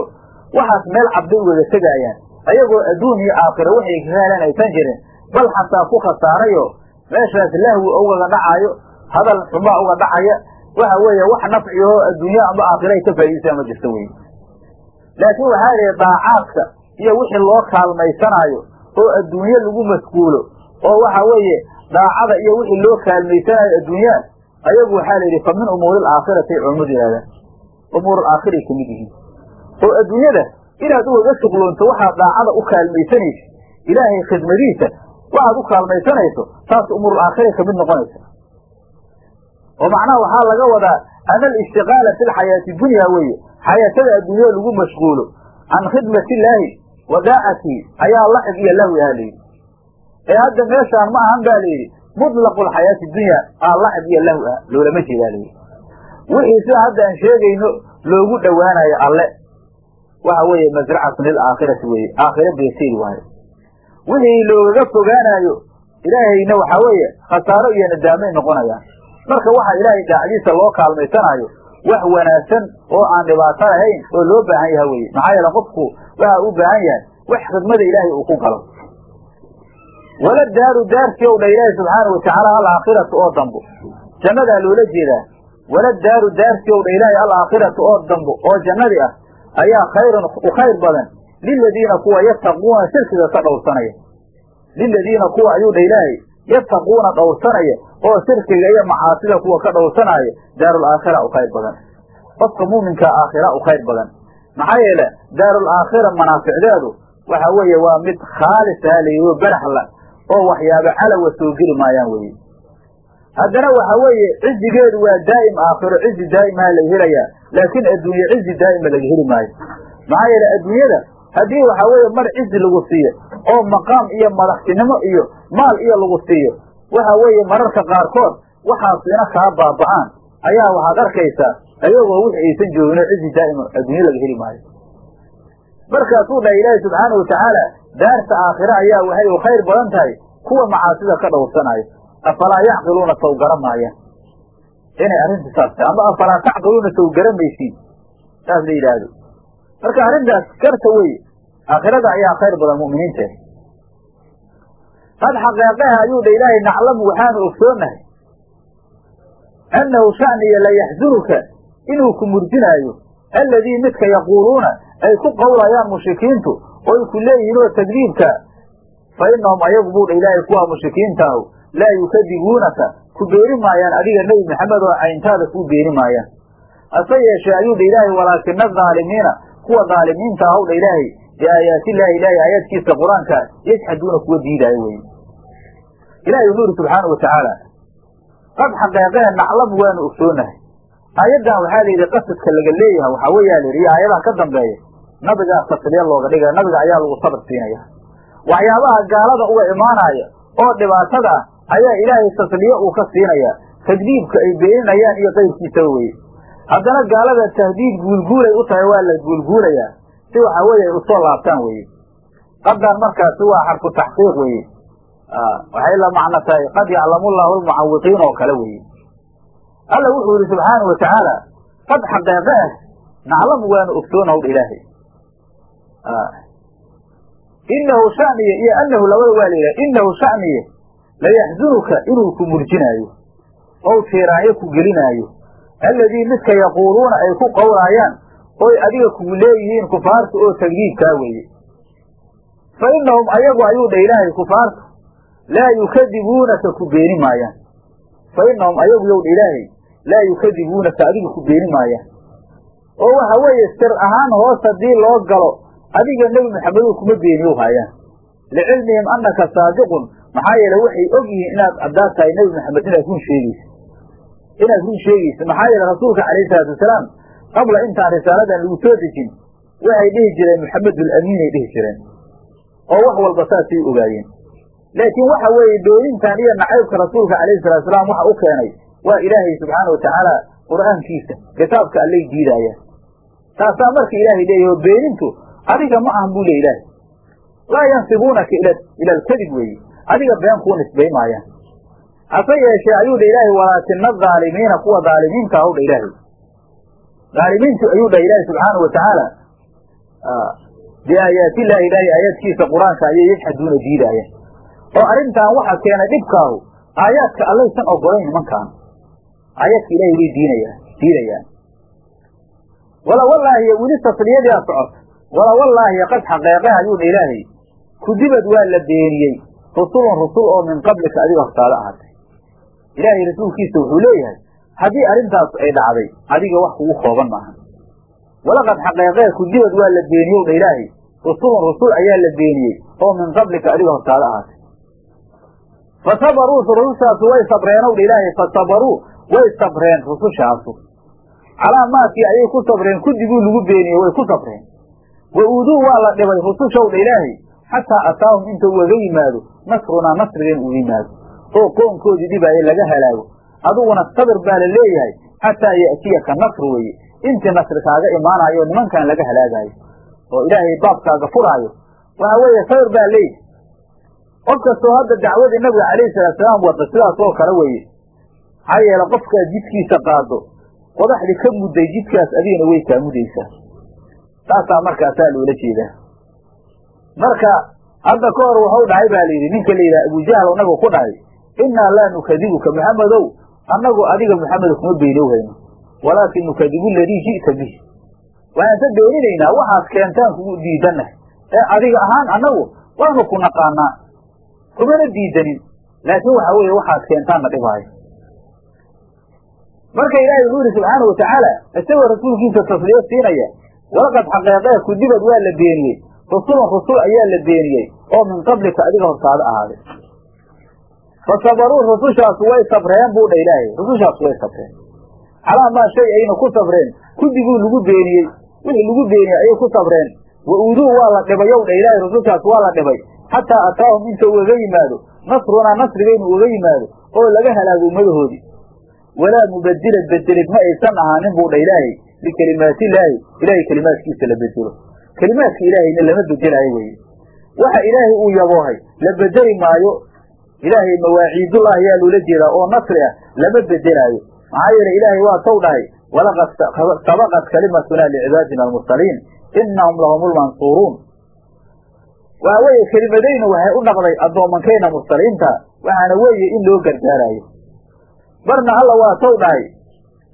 waxaas meel cabday ugaga tegaayaan ayagoo adduun iyo aakhiro waxay kaga heleen aysan jirin bal xataa ku khasaarayo meeshaas lahwi ugaga dhacaayo hadal xumaa uga dhacaya waxa weeye wax nafciyahoo adduunyo ama aakhiraay ka faa'iidaysaa ma jirto wey laakiin waxaa lihi daacaadka iyo wixii loo kaalmaysanaayo oo adduunye lagu maskuulo oo waxa weeye daacada iyo wixii loo kaalmaysanaayo adduunyaa ayagu waxaa la yidhi fa min umuuri alaakhirati ay culammadu yidhahdaan umuurul aakhiray ka yihiin. Oo adduunyada inaad ugaga shuqloonto waxaad daacada u kaalmaysanayso. Ilaahay khidmadiisa waxaad u kaalmaysanayso taas umuurul aakhiray ka mid noqonaysa. Oo macnaha waxaa laga wadaa ana alishtiqaala fi lxayaati dunya weeye. Xayaatada adduunyada lagu mashquulo can khidmati illaahi wa daacatihi ayaa lacib iyo lahwi aha layidhi. Ee hadda meeshaan ma ahan ba layidhi mutlaqu lxayaati dunya aa lacib iyo lahwi ah loolama jeedaa layidhi wixii sida hadda aan sheegayno loogu dhowaanayo alle. Waxa weeye masracatun lilaakhirati weeye. Aakhira beeseed waayo. Wixii loogaga fogaanayo ilaahayna waxaa weeye khasaaro iyo nadaamay noqonayaan. Marka waxa ilaahay daacdiisa loo kaalmaysanaayo wax wanaagsan oo aan dhibaato lahayn oo loo baahan yaha weye maxaa yeele qofku waxa u baahan yahay wax khidmada ilaahay uu ku galo. Wala daaru daartii ow dha ilaahi subxaana watacaala alaakhiratu oo dambo. Jannadaa loola jeedaa wala daaru daartii ow dha ilaahi alaakhiratu oo dambo oo jannadii ah ayaa khayrun u khayr badan. Liladiina kuwa yattaquuna shirkiga ka dhowrsanaya. Liladiina kuwa ayuu dha ilaahay yattaquuna dhowrsanaya oo shirkiga iyo macaasida kuwa ka dhowrsanaya daarul aakhira u khayr badan. Qofka muuminkaa aakhira u khayr badan. Maxaa yeele daarul aakhira manaaficdeedu waxa weeye waa mid khaalis aha layidhi oo oo waxyaaba calawa soo geli maayaan weye haddana waxa weeye cizigeedu waa daa'im aakhiro cizi daa'imaha laga helayaa laakiin adduunye cizi daa'ima laga heli maayo. Maxaa yeele adduunyada haddii waxa weeye mar cizi lagu siiyo oo maqaam iyo madaxtinimo iyo maal iyo lagu siiyo waxa weeye mararka qaarkood waxaasina kaa baaba'aan. Ayaa waxaad arkaysaa ayagoo wixi aysan joogin oo cizi daa'ima adduunye laga heli maayo. Markaasuu dhahay ilaahi subxaanau watacaala daarta aakhire ayaa waxay u khayr badan tahay kuwa macaasida ka dhowrsanaayo afalaa yacqiluuna saw garan maayaan inay arrintu saas tahay ama afalaa tacqiluuna saw garamaysiin saas la yidhaahdo marka arrintaas garta weye aakhirada ayaa khayr badan mu'miniinteeda qad xaqeeqaha ayuu dha ilaahay naclamu waxaanu ogsoonahay annahu sha'niya la yaxzunuka inuu ku murjinaayo alladii midka yaquuluuna ay ku qawlayaan mushrikiintu oy ku leeyihiin oo tagdiibka fa innahum ayagu buu dha ilaahay kuwaa mushrikiintaahu laa yukadibuunaka ku beeri maayaan adiga nebi maxamed oo cayntaada kuu beeri maayaan. Hase yeeshee ayuu dha ilaahay walaakina adaalimiina kuwa daalimiinta ahaw dha ilaahay biaayaatillahi ilaahay aayaadkiisa qur'aanka yajxaduuna kuwa diidaayo weye ilahay wuxuu yidhi subxaana watacaala qad xaqeeqeen naclamu waanu ogsoonahay aayaddan waxaa la yidhi qasadka laga leeyahay waxaa weeyaa la yidhi iyo aayadaha ka dambeeya nabigaa tasliya looga dhigaya nabiga ayaa lagu sabr siinaya. Waxyaabaha gaalada uga imaanaya oo dhibaatada ah ayaa ilaahay tasliye uu ka siinaya tagdiibka ay beeninayaan iyo qayrkiisaba weye haddana gaalada tahdiid guulguulay u tahay waa la guulguulayaa. Si waxa weeye ay u soo laabtaan weye qadan markaasi waa xarfu taxqiiq weye waxay la macno tahay qad yaclamu llahu almucawiqiin oo kale weye alla wuxuu yihi subxaanau watacaala qad xaqeeqe ah naclamu waanu ogsoonaw dha ilaahay. Inahu shaniye iyo anahu labada waa la yidhaha inahu shaniye layaxzunuka inuu ku murjinaayo ou tiiraanyo ku gelinaayo alladii midka yaquuluuna ay ku qowlaayaan oy adiga kugu leeyihiin kufaarta oo tagdiibkaa weeye. Fa innahum ayagu ayuu dha ilaahay kufaartu laa yukadibuunaka ku beeni maayaan. Fa innahum ayagu yow dha ilaahay laa yukadibuunaka adiga ku beeni maayaan. Oo waxa weeye sir ahaan hoos haddii loo galo adiga nebi maxamedow kuma beeniyow haayaan. Licilmihim annaka saadiqun maxaa yeele waxay og yihiin inaad haddaad tahay nebi maxamed inaad run sheegeysa inaad run sheegeysa maxaa yeele rasuulka calayhi salaatu wasalaam qabla intaan risaaladan lagu soo dejin waxay dhihi jireen maxamedul amiinay dhihi jireen. Oo wax walba saasay ogaayeen. Laakiin waxa weeye dooyintan iyo nacaybka rasuulka calayhi salatu wasalaam waxa u keenay waa ilaahay subxaana watacaala qur'aankiisa kitaabka allay diidaayaan taasaa marka ilaahay leeyahy oo beenintu adiga ma ahan buu le ilaahay laa yansibuunaka ila alkadib weeye adiga been kuu nisbay maayaan. Hase yeeshee ayuu dha ilaahay walaakina adaalimiina kuwa daalimiinta ahu dha ilaahay. Daalimiintu ayuu dha ilaahay subxaana watacaala biaayaatillahi ilaahay aayaadkiisa qur'aanka ayay yajxaduuna diidaayaan oo arrintan waxa keenay dhibkaahu aayaadka allaysan ogolayn nimankaan aayaadka ilahay bay diinayaan diidayaan. Wala wallaahi weli tasliyadiaa socota. Wala wallaahi qad xaqeeqe ayuu dha ilaahay. Kudibad waa la beeniyey rusulun rusul oo min qablika adiga hortaada ahaatay. Ilaahay rasuulkiisa wuxuu leeyahay haddii arrintaas ay dhacday adiga wax kugu kooban maaha. Walaqad xaqeeqee kudibad waa la beeniyow dha ilaahay rusulun rusul ayaa la beeniyey oo min qablika adiga hortaada ahaatay. Fa sabaruu rusushaasu way sabreenow dha ilaahay fa way sabreen rusushaasu calaa maakii ayay ku sabreen kudiguu lagu beeniyey way ku sabreen. Wa uuduu waa la dhibay rusushow dha ilaahay xataa ataahum inta ugaga yimaado nasrunaa nasrigeen uga yimaado. Oo qoonkoodii dhibaaye laga halaago. Adiguna sabir baa la leeyahay xataa ya'tiyaka nasr weeye. Intii nasri kaaga imaanayo nimankan laga halaagaayo. Oo ilaahay baabkaaga furaayo. Waxa weeye sabir baa leeyahay. Qof kastoo hadda dacwadii nabiga calayhi salaatusalaam wada sidaas oo kale weeye. Maxaa yeele qofkaad jidkiisa qaado qodaxdii ka mudday jidkaas adigana way kaa mudaysaa saasaa markaasaa loola jeedaa. Marka hadda ka hor waxau dhahay baa layidhi ninka la yidhaha abujahl nabigu ku dhahay innaa laa nukadibuka maxamedow annagu adiga maxamed kuma beenow hayno. Walaakin nukadibu ladii ji'ta bih. Waxaan ka beeninaynaa waxaad keentaan kugu diidanah ee adiga ahaan annagu waanu ku naqaanaa kumana diidanin. Laakiin waxa weeye waxaad keentaanna dhibaayo. Marka ilaahay wuxuu yidhi subxaanau watacaala isagoo rasuulkiisa tasliyo siinaya walaqad xaqeeqee kudibad waa la beeniyey rusulun rusul ayaa la beeniyey oo min qablika adiga hortaada ahaaday fa sabaruu rusushaasu way sabreen buu dha ilaahay. Rusushaasu way sabreen. Calaa maa shay ayna ku sabreen. Kudiguu lagu beeniyey. Wixii lagu beeniyey ayay ku sabreen. Wa uuduu waa la dhibayow dha ilaahay rusushaas waa la dhibay. Xataa ataahum inta ugaga yimaado. Nasrunaa nasrigaynu uga yimaado oo laga halaago ummadahoodii walaa mubadila bedelid ma aysan ahaanin buu dha ilaahay. Likelimaatillaahi ilaahay kelimaadkiisa la bedelo kelimaadka ilaahayna lama bedelaayo weye waxa ilaahay uu yaboohay la bedeli maayo. Ilaahay mawaaciidullahi ayaa loola jeedaa oo nasri ah lama bedelaayo. Maxaa yeele ilaahay waa taw dhahay. Walaqad sabaqat kalimatunaa licibaadina almursaliin inahum lahum lmansuuruun waxa weeye kelimadayna waxay u dhaqday addoomankayna mursaliinta waxaana weeye in loo gargaaraayo. Barna alla waa taw dhahay.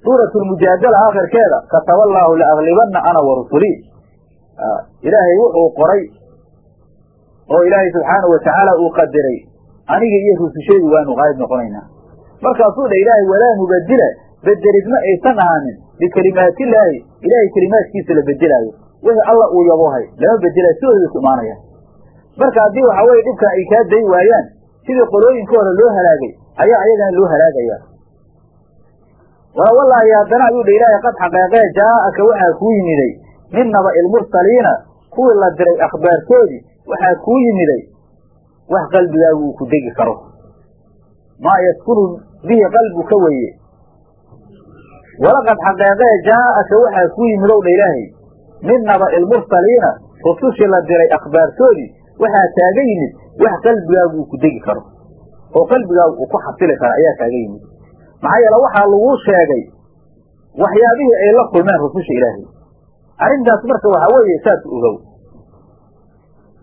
Suuratu lmujaadala aakhirkeeda kataba allaahu laaglibanna ana wa rusulii ilaahay wuxuu qoray oo ilaahay subxaanahu watacaala uu qadiray. Aniga iyo rusushaydu waanu qaalib noqonaynaa markaasuu dha ilaahay walaa mubadila bedelid ma aysan ahaanin likelimaatillaahi ilaahay kelimaadkiisa la bedelaayo wixii alla uu yaboohay lama bedelayo sidooda ku imaanaya. Marka haddii waxa weye dhibkan ay kaa day waayaan sidii qolooyinka hore loo halaagay ayaa ayagana loo halaagaya walawallaahi haddana ayuu dha ilaahay qad xaqeeqee jaa'aka waxaa kuu yimiday. Min naba ilmursaliina kuwii la diray akhbaartoodii waxaa kuu yimiday wax qalbigaagu uu ku degi karo. Maa yaskunu bihi qalbuka weye walaqad xaqeeqee jaa'aka waxaa kuu yimidow dha ilaahay. Min naba ilmursaliina rusushii la diray akhbaartoodii waxaa kaaga yimid wax qalbigaagu uu ku degi karo. Oo qalbigaagu uu ku xasili karo ayaa kaaga yimid. Maxaa yeele waxaa laguu sheegay waxyaabihii ay la kulmeen rususha ilaahay. Arrintaas marka waxaa weeye saas ogow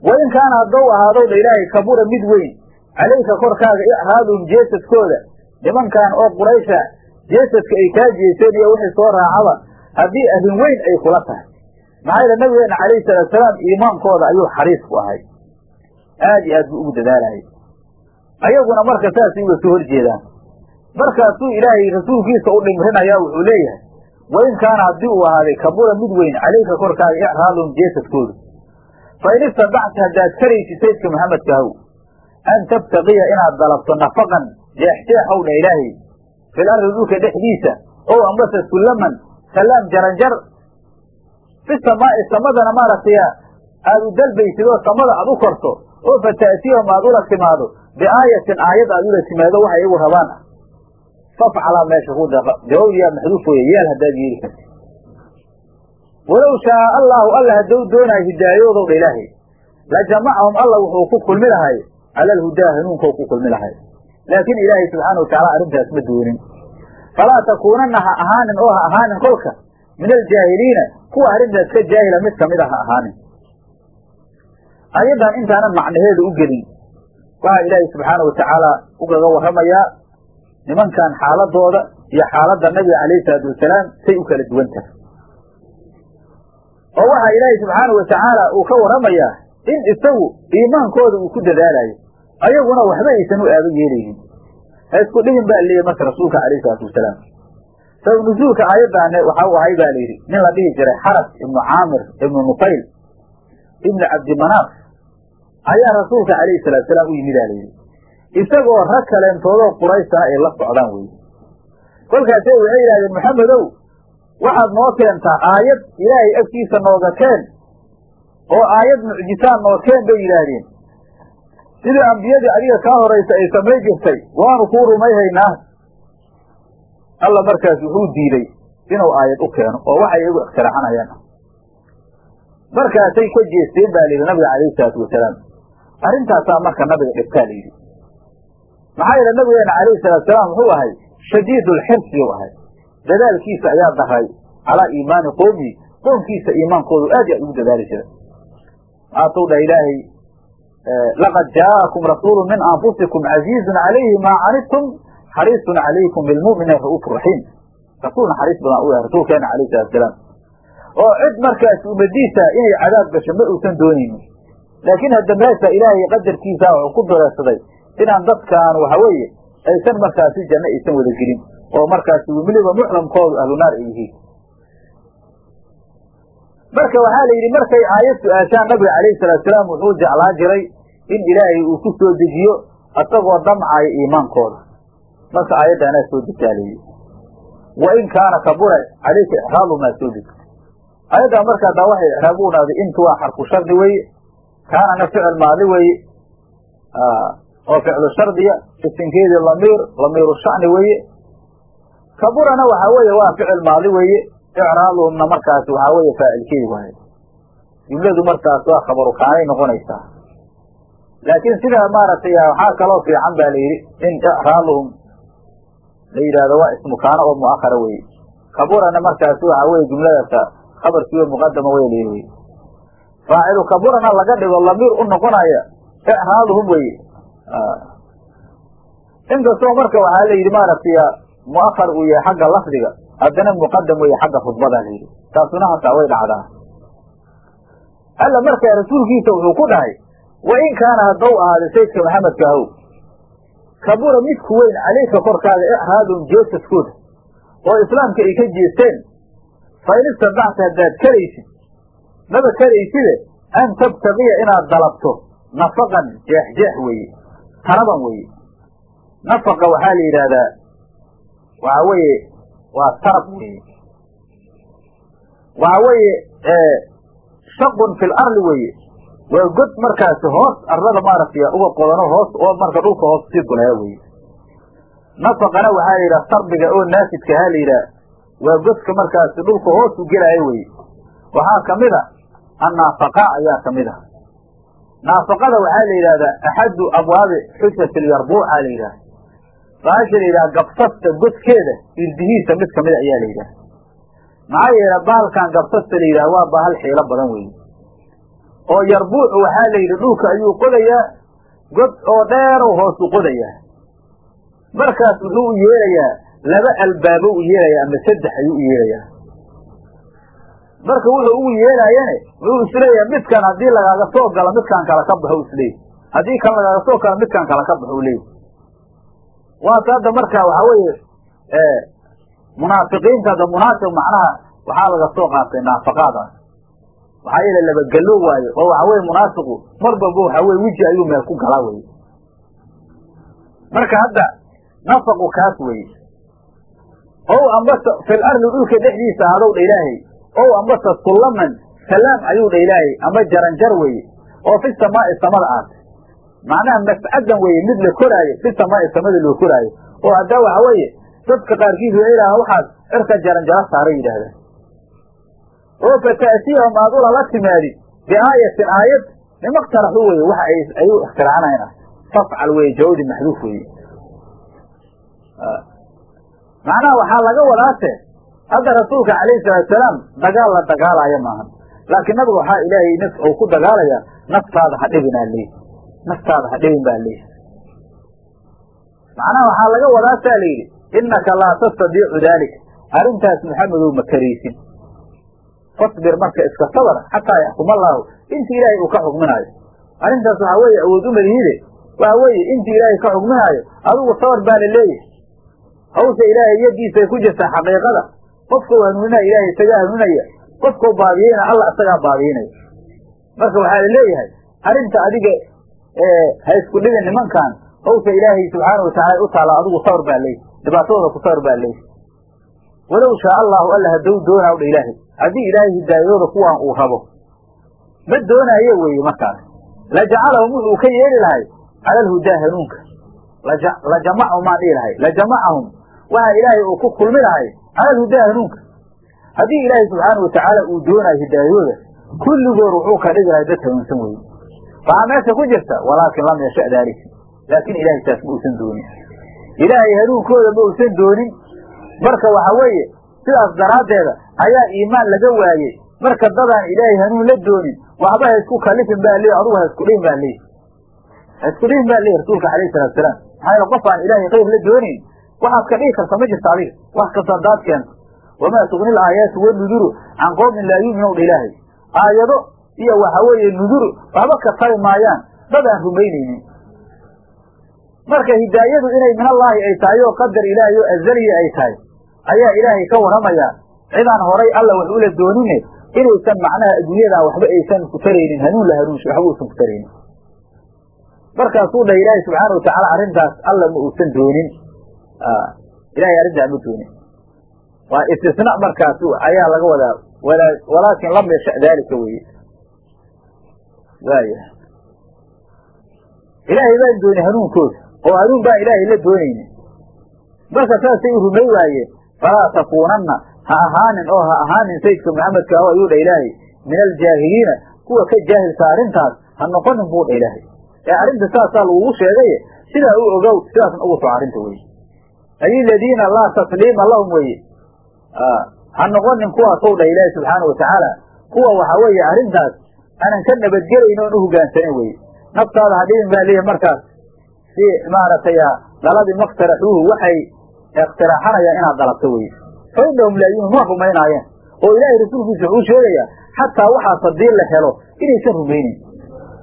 wain kaana haddou ahaadow dha ilaahay kabura mid weyn. Calayka korkaaga icraaduhum jeesadkooda. Nimankan oo quraysha jeesadka ay kaa jeeseen iyo wixii soo raacaba haddii arrin weyn ay kula tahay. Maxaa yeele nabigeena calayhi salaatusalaam iimaankooda ayuu xariis ku ahay. Aad iyo aad buu ugu dadaalayay ayaguna marka saasay uga soo horjeedaan. Markaasuu ilaahay rasuulkiisa u dhimrinayaa wuxuu leeyahay wain kaana haddii uu ahaaday kabura mid weyn calayka korkaaga icraaduhum jeesadkooda fa in istadacta haddaad karaysid saydka maxamedkahow an tabtaqiya inaad dalabto nafaqan jeexjeexow dha ilaahay fil ardi dhulka dhexdiisa ow ambase sullaman salaam jaranjar fi samaa'i samadana maaragtay aad u dalbaysid oo samada aad u korto oo fa ta'tiyahum aad ula timaado biaayatin aayad aad ula timaado waxa iyagu rabaan ah fafcalaa meesha ku daqa jawabyaa maxduuf weye yeel haddaad yeeli karti walow shaaa allaahu alla haddou doonaayo hidaayadoodow dha ilaahay la jamacahum alla wuxuu ku kulmi lahay. Cala alhudaa hanuunkoo ku kulmi lahay. Laakiin ilaahay subxaana watacaala arrintaas ma doonin. Falaa takuunanna ha ahaanin oo ha ahaanin kolka. Min aljaahiliina kuwa arrintaas ka jaahila mid ka mid a ha ahaanin. Ayadan intaanan macnaheedu u gelin waxaa ilaahay subxaana watacaala ugaga warramayaa nimankan xaaladooda iyo xaaladda nabiga calayhi salaatu wasalaam say u kala duwan tahay oo waxaa ilaahay subxaana watacaala uu ka warramayaa in isagu iimaankooda uu ku dadaalayo ayaguna waxba aysan u aaba yeelaynin ha isku dhigin baa leeyahy marka rasuulka calayhi salaatu wasalaam sabab nusuulka aayaddaane waxa u ahay baa layidhi nin la dhihi jiray xaras ibnu caamir ibnu nufayl ibnu cabdimanaaf ayaa rasuulka calayhi salaatu salaam u yimidaa layidhi isagoo rag kaleentoodoo qurayshana ay la socdaan weye kolkaase waxay yidhahdeen maxamedow waxaad noo keentaa aayad ilaahay agtiisa nooga keen oo aayad mucjisaan noo keen bay yidhaahdeen. Sidii ambiyadii adiga kaa horaysa ay samay jirtay waanu kuu rumayhaynaa. Alla markaas wuxuu diiday inuu aayad u keeno oo waxay iyagu ikhtiraxanayaan markaasay ka jeesteen baa layidhi nabiga calayhi salaatu wasalaam. Arrintaasaa marka nabiga dhibtaa layidhi maxaa yeele nabigeena calayhi salaatu salaam wuxuu ahay shadiidulxirsi u ahay dadaalkiisa ayaa daray calaa iimaani qoomihi qoomkiisa iimaankoodu aad yaa ugu dadaali jira maatuu dhah ilaahay laqad jaa'akum rasuulu min anfusikum casiizun calayhi maa canidtum xariisun calaykum bilmu'miniina ra'uufu raxiim. Rasuul naxariis badan u yahay rasuulkeena calayhi salatu salaam. Oo cid markaas umadiisa inay cadaab gasho ma uusan doonaynin laakiin hadda meesha ilaahay qadarkiisa wuxuu ku dareersaday inaan dadkaan waxa weeye aysan markaasi janno aysan wada gelin oo markaasi weliba muclamkoodu ahlunaar ay yihiin. Marka waxaa la yidhi markay aayad su'aashaan nabiga calayhi salaatu salaam wuxuu jeclaa jiray in ilaahay uu ku soo dejiyo isagoo damcaya iimaankooda. Marka aayadda anaa soo dejaaleeyey wa in kaana kabura calayka ixraabu maa soo deg ayaddaa marka haddaa waxay ixraab u naaday intu waa xarfu shardi weeye kaanana ficil maadi weeye oo ficlu shardiya isinkeedii lamiir lamiiru shacni weeye kaburana waxaa weeye waa ficil maadi weeye. Icraaduhumna markaas waxaa weeye faacilkeedi waaye jumladu markaas waa khabaru kaanay noqonaysaa. Laakiin sida maaragtay waxaa kaloo fiican ba la in icraaduhum la yidhahdo waa ismu kaana oo mu'akhara weeye. Kaburana markaas waxaa weye jumladaasa khabarkiiba muqadama wey la wey faacilu kaburana laga dhigo lamiir u noqonaya icraaduhum weye inkastoo marka waxaa la yidhi maaragtay mu'akhar uu yahay xagga lafdiga haddana muqadam weeye xagga khudbadaa la yidhi. Taasuna hataa way dhacdaa. Alla markaa rasuulkiisa wuxuu ku dhahay wa in kaana haddau ahaada saydka maxamedka ahow kabura midku weyn calayka korkaaga icraadun jeesaskooda oo islaamka ay ka jeesteen fa in istadacta haddaad karaysid maba karayside an tabtaqiya inaad dalabto nafaqan jeexjeex weeye tanaban weeye. Nafaqa waxaa la yidhaahdaa waxaa weeye waa tarab weeye. Waxaa weeye shaqun fi larli weeye. Waa god markaasi hoos arlada maaragtay uga qodano hoos oo marka dhulka hoos sii gulaya weye nafaqana waxaa la yidhaha sarbiga oo naasidkaha la yidhaha. Waa godka markaasi dhulka hoos u gelaayo weye waxaa ka mid a annaafaqa ayaa ka mid a naafaqada waxaa la yidhahdaa axadu abwaabi xujat lyarbuuca la yidhaha baasha la yidhaha gabsasta godkeeda irdihiisa mid kamida ayaa la yidhaha maxaa yeele bahalkan gabsasta la yidhaha waa bahal xiilo badan weeye oo yarbuucu waxaa la yidhi dhulka ayuu qodayaa god oo dheerow hoosu qodayaa. Markaas wuxuu u yeelayaa laba albaabo u yeelayaa ama saddex ayuu u yeelayaa. Marka wuxuu ugu yeelaayane wuxuu is leeyahay midkan haddii lagaaga soo galo midkaan kala ka baxo isleeyahy haddii kan lagaaga soo galo midkaan kala ka baxo leeyahy waata hadda marka waxaa weeye munaafiqiinta hadda munaafiq macnaha waxaa laga soo qaatay naafaqaada. Maxaa yeele labagelo waayo oo waxa weye munaafiqu mar balba waxa weye weji ayuu meel ku galaa weye marka hadda nafaqu kaas weye ow ambase fil ardi dhulka dhexdiisa ahadow dha ilaahay. Ow ambase sullaman salaam ayuu dha ilaahay ama jaranjar weye oo fi samaa'i samada aatay macnaha mascadan weye mid la koraayo fi samaa'i samada loo koraayo. Oo haddaa waxa weeye dadka qaarkiis waxay yidhahdaan waxaad cirka jaranjaro saaray yidhahdaan oo fata'tiyahum aad ula la timaadid biaayatin aayad nimaqtaraxu weye waxa ay ayuu ikhtiraacanayn ah. Fafcal weye jawdi maxduuf weye macnaha waxaa laga wadaate hadda rasuulka calayhi salaatuasalaam dagaal la dagaalaayo maahan. Laakiin nabiga waxaa ilaahay naf uu ku dagaalaya naftaada ha dhibinaa leey naftaada ha dhibin baa leeyi macnaha waxaa laga wadaasaa la yidhi innaka laa tastadiicu daalika. Arrintaas maxamedow ma karaysin. Fasbir marka iska sabar xataa yaxkuma allaahu intii ilaahay uu ka xukminaayo arrintaas waxaa weeye awood u malihiide waxa weeye intii ilaahay ka xukminaayo adigu sabar baa la leeyahay. Hawsha ilaahay yadiisay ku jirtaa xaqiiqada. Qofkau hanuuninaya ilaahay isagaa hanuunaya qofkau baadiyeyna alla isagaa baadiyeynaya marka waxaa la leeyahay arrinta adiga ha isku dhibin nimankan hawsha ilaahay subxaana watacala u taalla adigu sawr baa leeyahy dhibaatadooda ku sawr baa leeyahy walow shaa allahu alla haddou doonaa dha ilaahay haddii ilaahay hidaayadooda kuwaan uu rabo ma doonaayo weeye markaas. La jacalahum wuxuu ka yeeli lahay cala alhudaa hanuunka. La jamacahum maan dhihi lahay la jamacahum. Waxa ilaahay uu ku kulmi lahay cala alhudaa hanuunka. Haddii ilaahay subxaana watacaala uu doonaayo hidaayadooda kulligood wuxuu ka dhigi lahay dad hanuunsan weye waxaa meesha ku jirta walaakin lam yasha daalik laakin ilaahay taas ma uusan doonin. Ilaahay hanuunkooda ma uusan doonin. Marka waxa weeye sidaas daraaddeeda ayaa iimaan laga waayey. Marka dadaan ilaahay hanuun la doonin waxba ha isku kalifin baa leey adugu ha isku dhihin baa leey ha isku dhihin baa leey rasuulka alayhi salatu salaam. Maxaa yaele qof aan ilaahay khayr la doonayn waxaad ka dhihi karta ma jirta adiga. Wax kasta hadaad keento wamaa tugni laayaatu wanuduru can qoomin laa yuuminuun ilaahay aayado iyo waxa weeye nuduru waxba ka tari maayaan. Dad aan rumaynaynin. Marka hidaayadu inay min allaahi ay tahay oo qadar ilaahay oo azaliya ay tahay ayaa ilaahay ka warramayaa cidaan horay alla wax ula doonine inaysan macnaha adduunyadan waxba aysan ku taraynin hanuun la hanuunshi waxba uusan ku taraynin. Markaasuu dhah ilaahay subxaana watacaala arrintaas alla ma uusan doonin. Ilahay arrintaa ma doonin. Waa istisna markaas ayaa laga wadaa walaakin lam yasha daalika weye waaya ilaahay baan dooni hanuunkooda oo hanuun baan ilaahay la doonaynin marka saasay u rumay waayeen falaa takuunanna ha ahaanin oo ha ahaanin sayidka maxamedka aho ayuu dha ilaahay min aljaahiliina kuwa ka jaahilka arrintaas ha noqonin buu dha ilaahay. Ee arrinta saasaa lagugu sheegaye sidaa u ogow sidaasna ugu soco arrinta weye ay ladiina laa tasliima lahum weye ha noqonin kuwaasow dha ilaahay subxaana watacaala kuwa waxa weeye arrintaas aanan ka nabadgelayn oon u hogaansanayn weye naftaada ha dhibin baa leeyahy markaas. Si maaragtay daladii maktaraxuuhu waxay iktiraaxanayaan inaad dalabto weye fa innahum laa ma rumaynaayeen oo ilaahay rasuulkiisa wuxuu sheegayaa xataa waxaas haddii la helo inaysan rumayneyn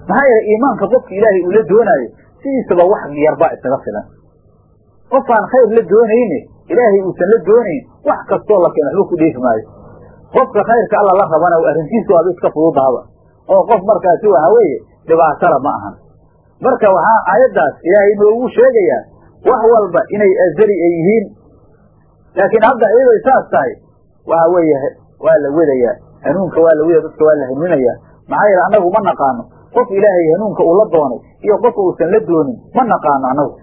maxaa yeelay iimaanka qofka ilaahay uu la doonaayo sidiisaba wax yarbaa isaga filan. Qof aan khayr la doonayne ilaahay uusan la doonayn wax kastoo la keeno waxba ku dheefi maayo. Qofka khayrka alla la rabana arrintiisu waaba iska fududaaba oo qof markaasi waxa weeye dhibaatala ma ahan marka waxaa aayaddaas ilaahay noogu sheegayaa wax walba inay azali ay yihiin. Laakiin hadda iyaday saas tahay waxa weeye waa la wedayaa hanuunka waa la wedaya dadka waa la hanuunayaa maxaa yeele annagu ma naqaano. Qof ilaahay hanuunka uu la doonay iyo qof uusan la doonin ma naqaano annagu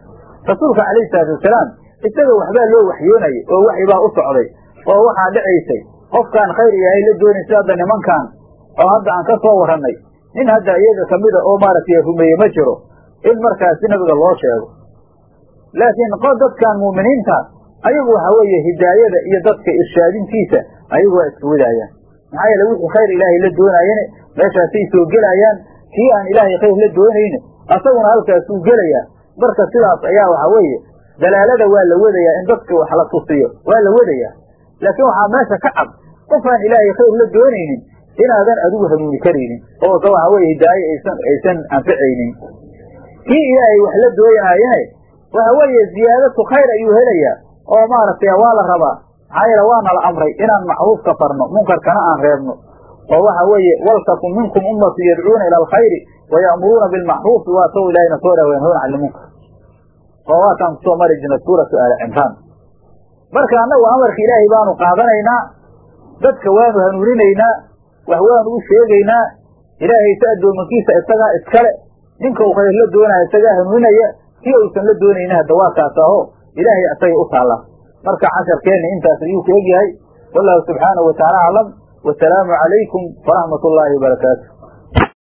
rasuulka calayhi salaatu wasalaam isaga waxbaa loo waxyoonayay oo waxi baa u socday oo waxaa dhacaysay qofkaan khayr ilaahay la doonin hadda nimankan oo hadda aan ka soo warrannay nin hadda iyaga kamida oo maaragtay rumeeye ma jiro in markaasi nabiga loo sheego. Laakiin dadkan muuminiinta ayagu waxa weeye hidaayada iyo dadka irshaadintiisa ayagu waa iska wadaayaan. Maxaa yeele wixii khayr ilaahay la doonaayane meeshaasay soo gelayaan kii aan ilaahay khayr la doonayne asaguna halkaasuu gelayaa marka sidaas ayaa waxa weeye dalaalada waa la wadayaa in dadka wax la tusiyo waa la wadayaa. Laakiin waxaa meesha ka cad qof aan ilaahay khayr la doonaynin inaadan adigu hanuuni karaynin. Oo ka waxa weye aysan aysan anficaynin. Kii ilaahay wax la doonaayane waxa weeye ziyaadatu khayr ayuu helayaa. Oo maaragtay waa la rabaa. Maxaa yeele waana la amray inaan macruufka farno munkarkana aan reebno. Oo waxa weeye waltakun minkum ummatu yadcuuna ila alkhayri waya'muruuna bilmacruufi waa taw ilahayna soo dhaha yanhuuna cani lmunkar oo waataan ku soo mari jirna suuratu aali cimraan. Marka annagu amarka ilaahay baanu qaadanaynaa dadka waanu hanuuninaynaa wax waanu u sheegaynaa ilaahay sa addoomankiisa isagaa iskale ninka uu khayr la doonaya isagaa hanuuninaya kii uusan la doonayna hadda waa kaas aho ilaahay isagay u taalla. Marka casharkeenna intaas ayuu ku egyahay. Wallahu subxaanahu watacaala aclam wasalaamu calaykum waraxmat ullaahi wabarakaatu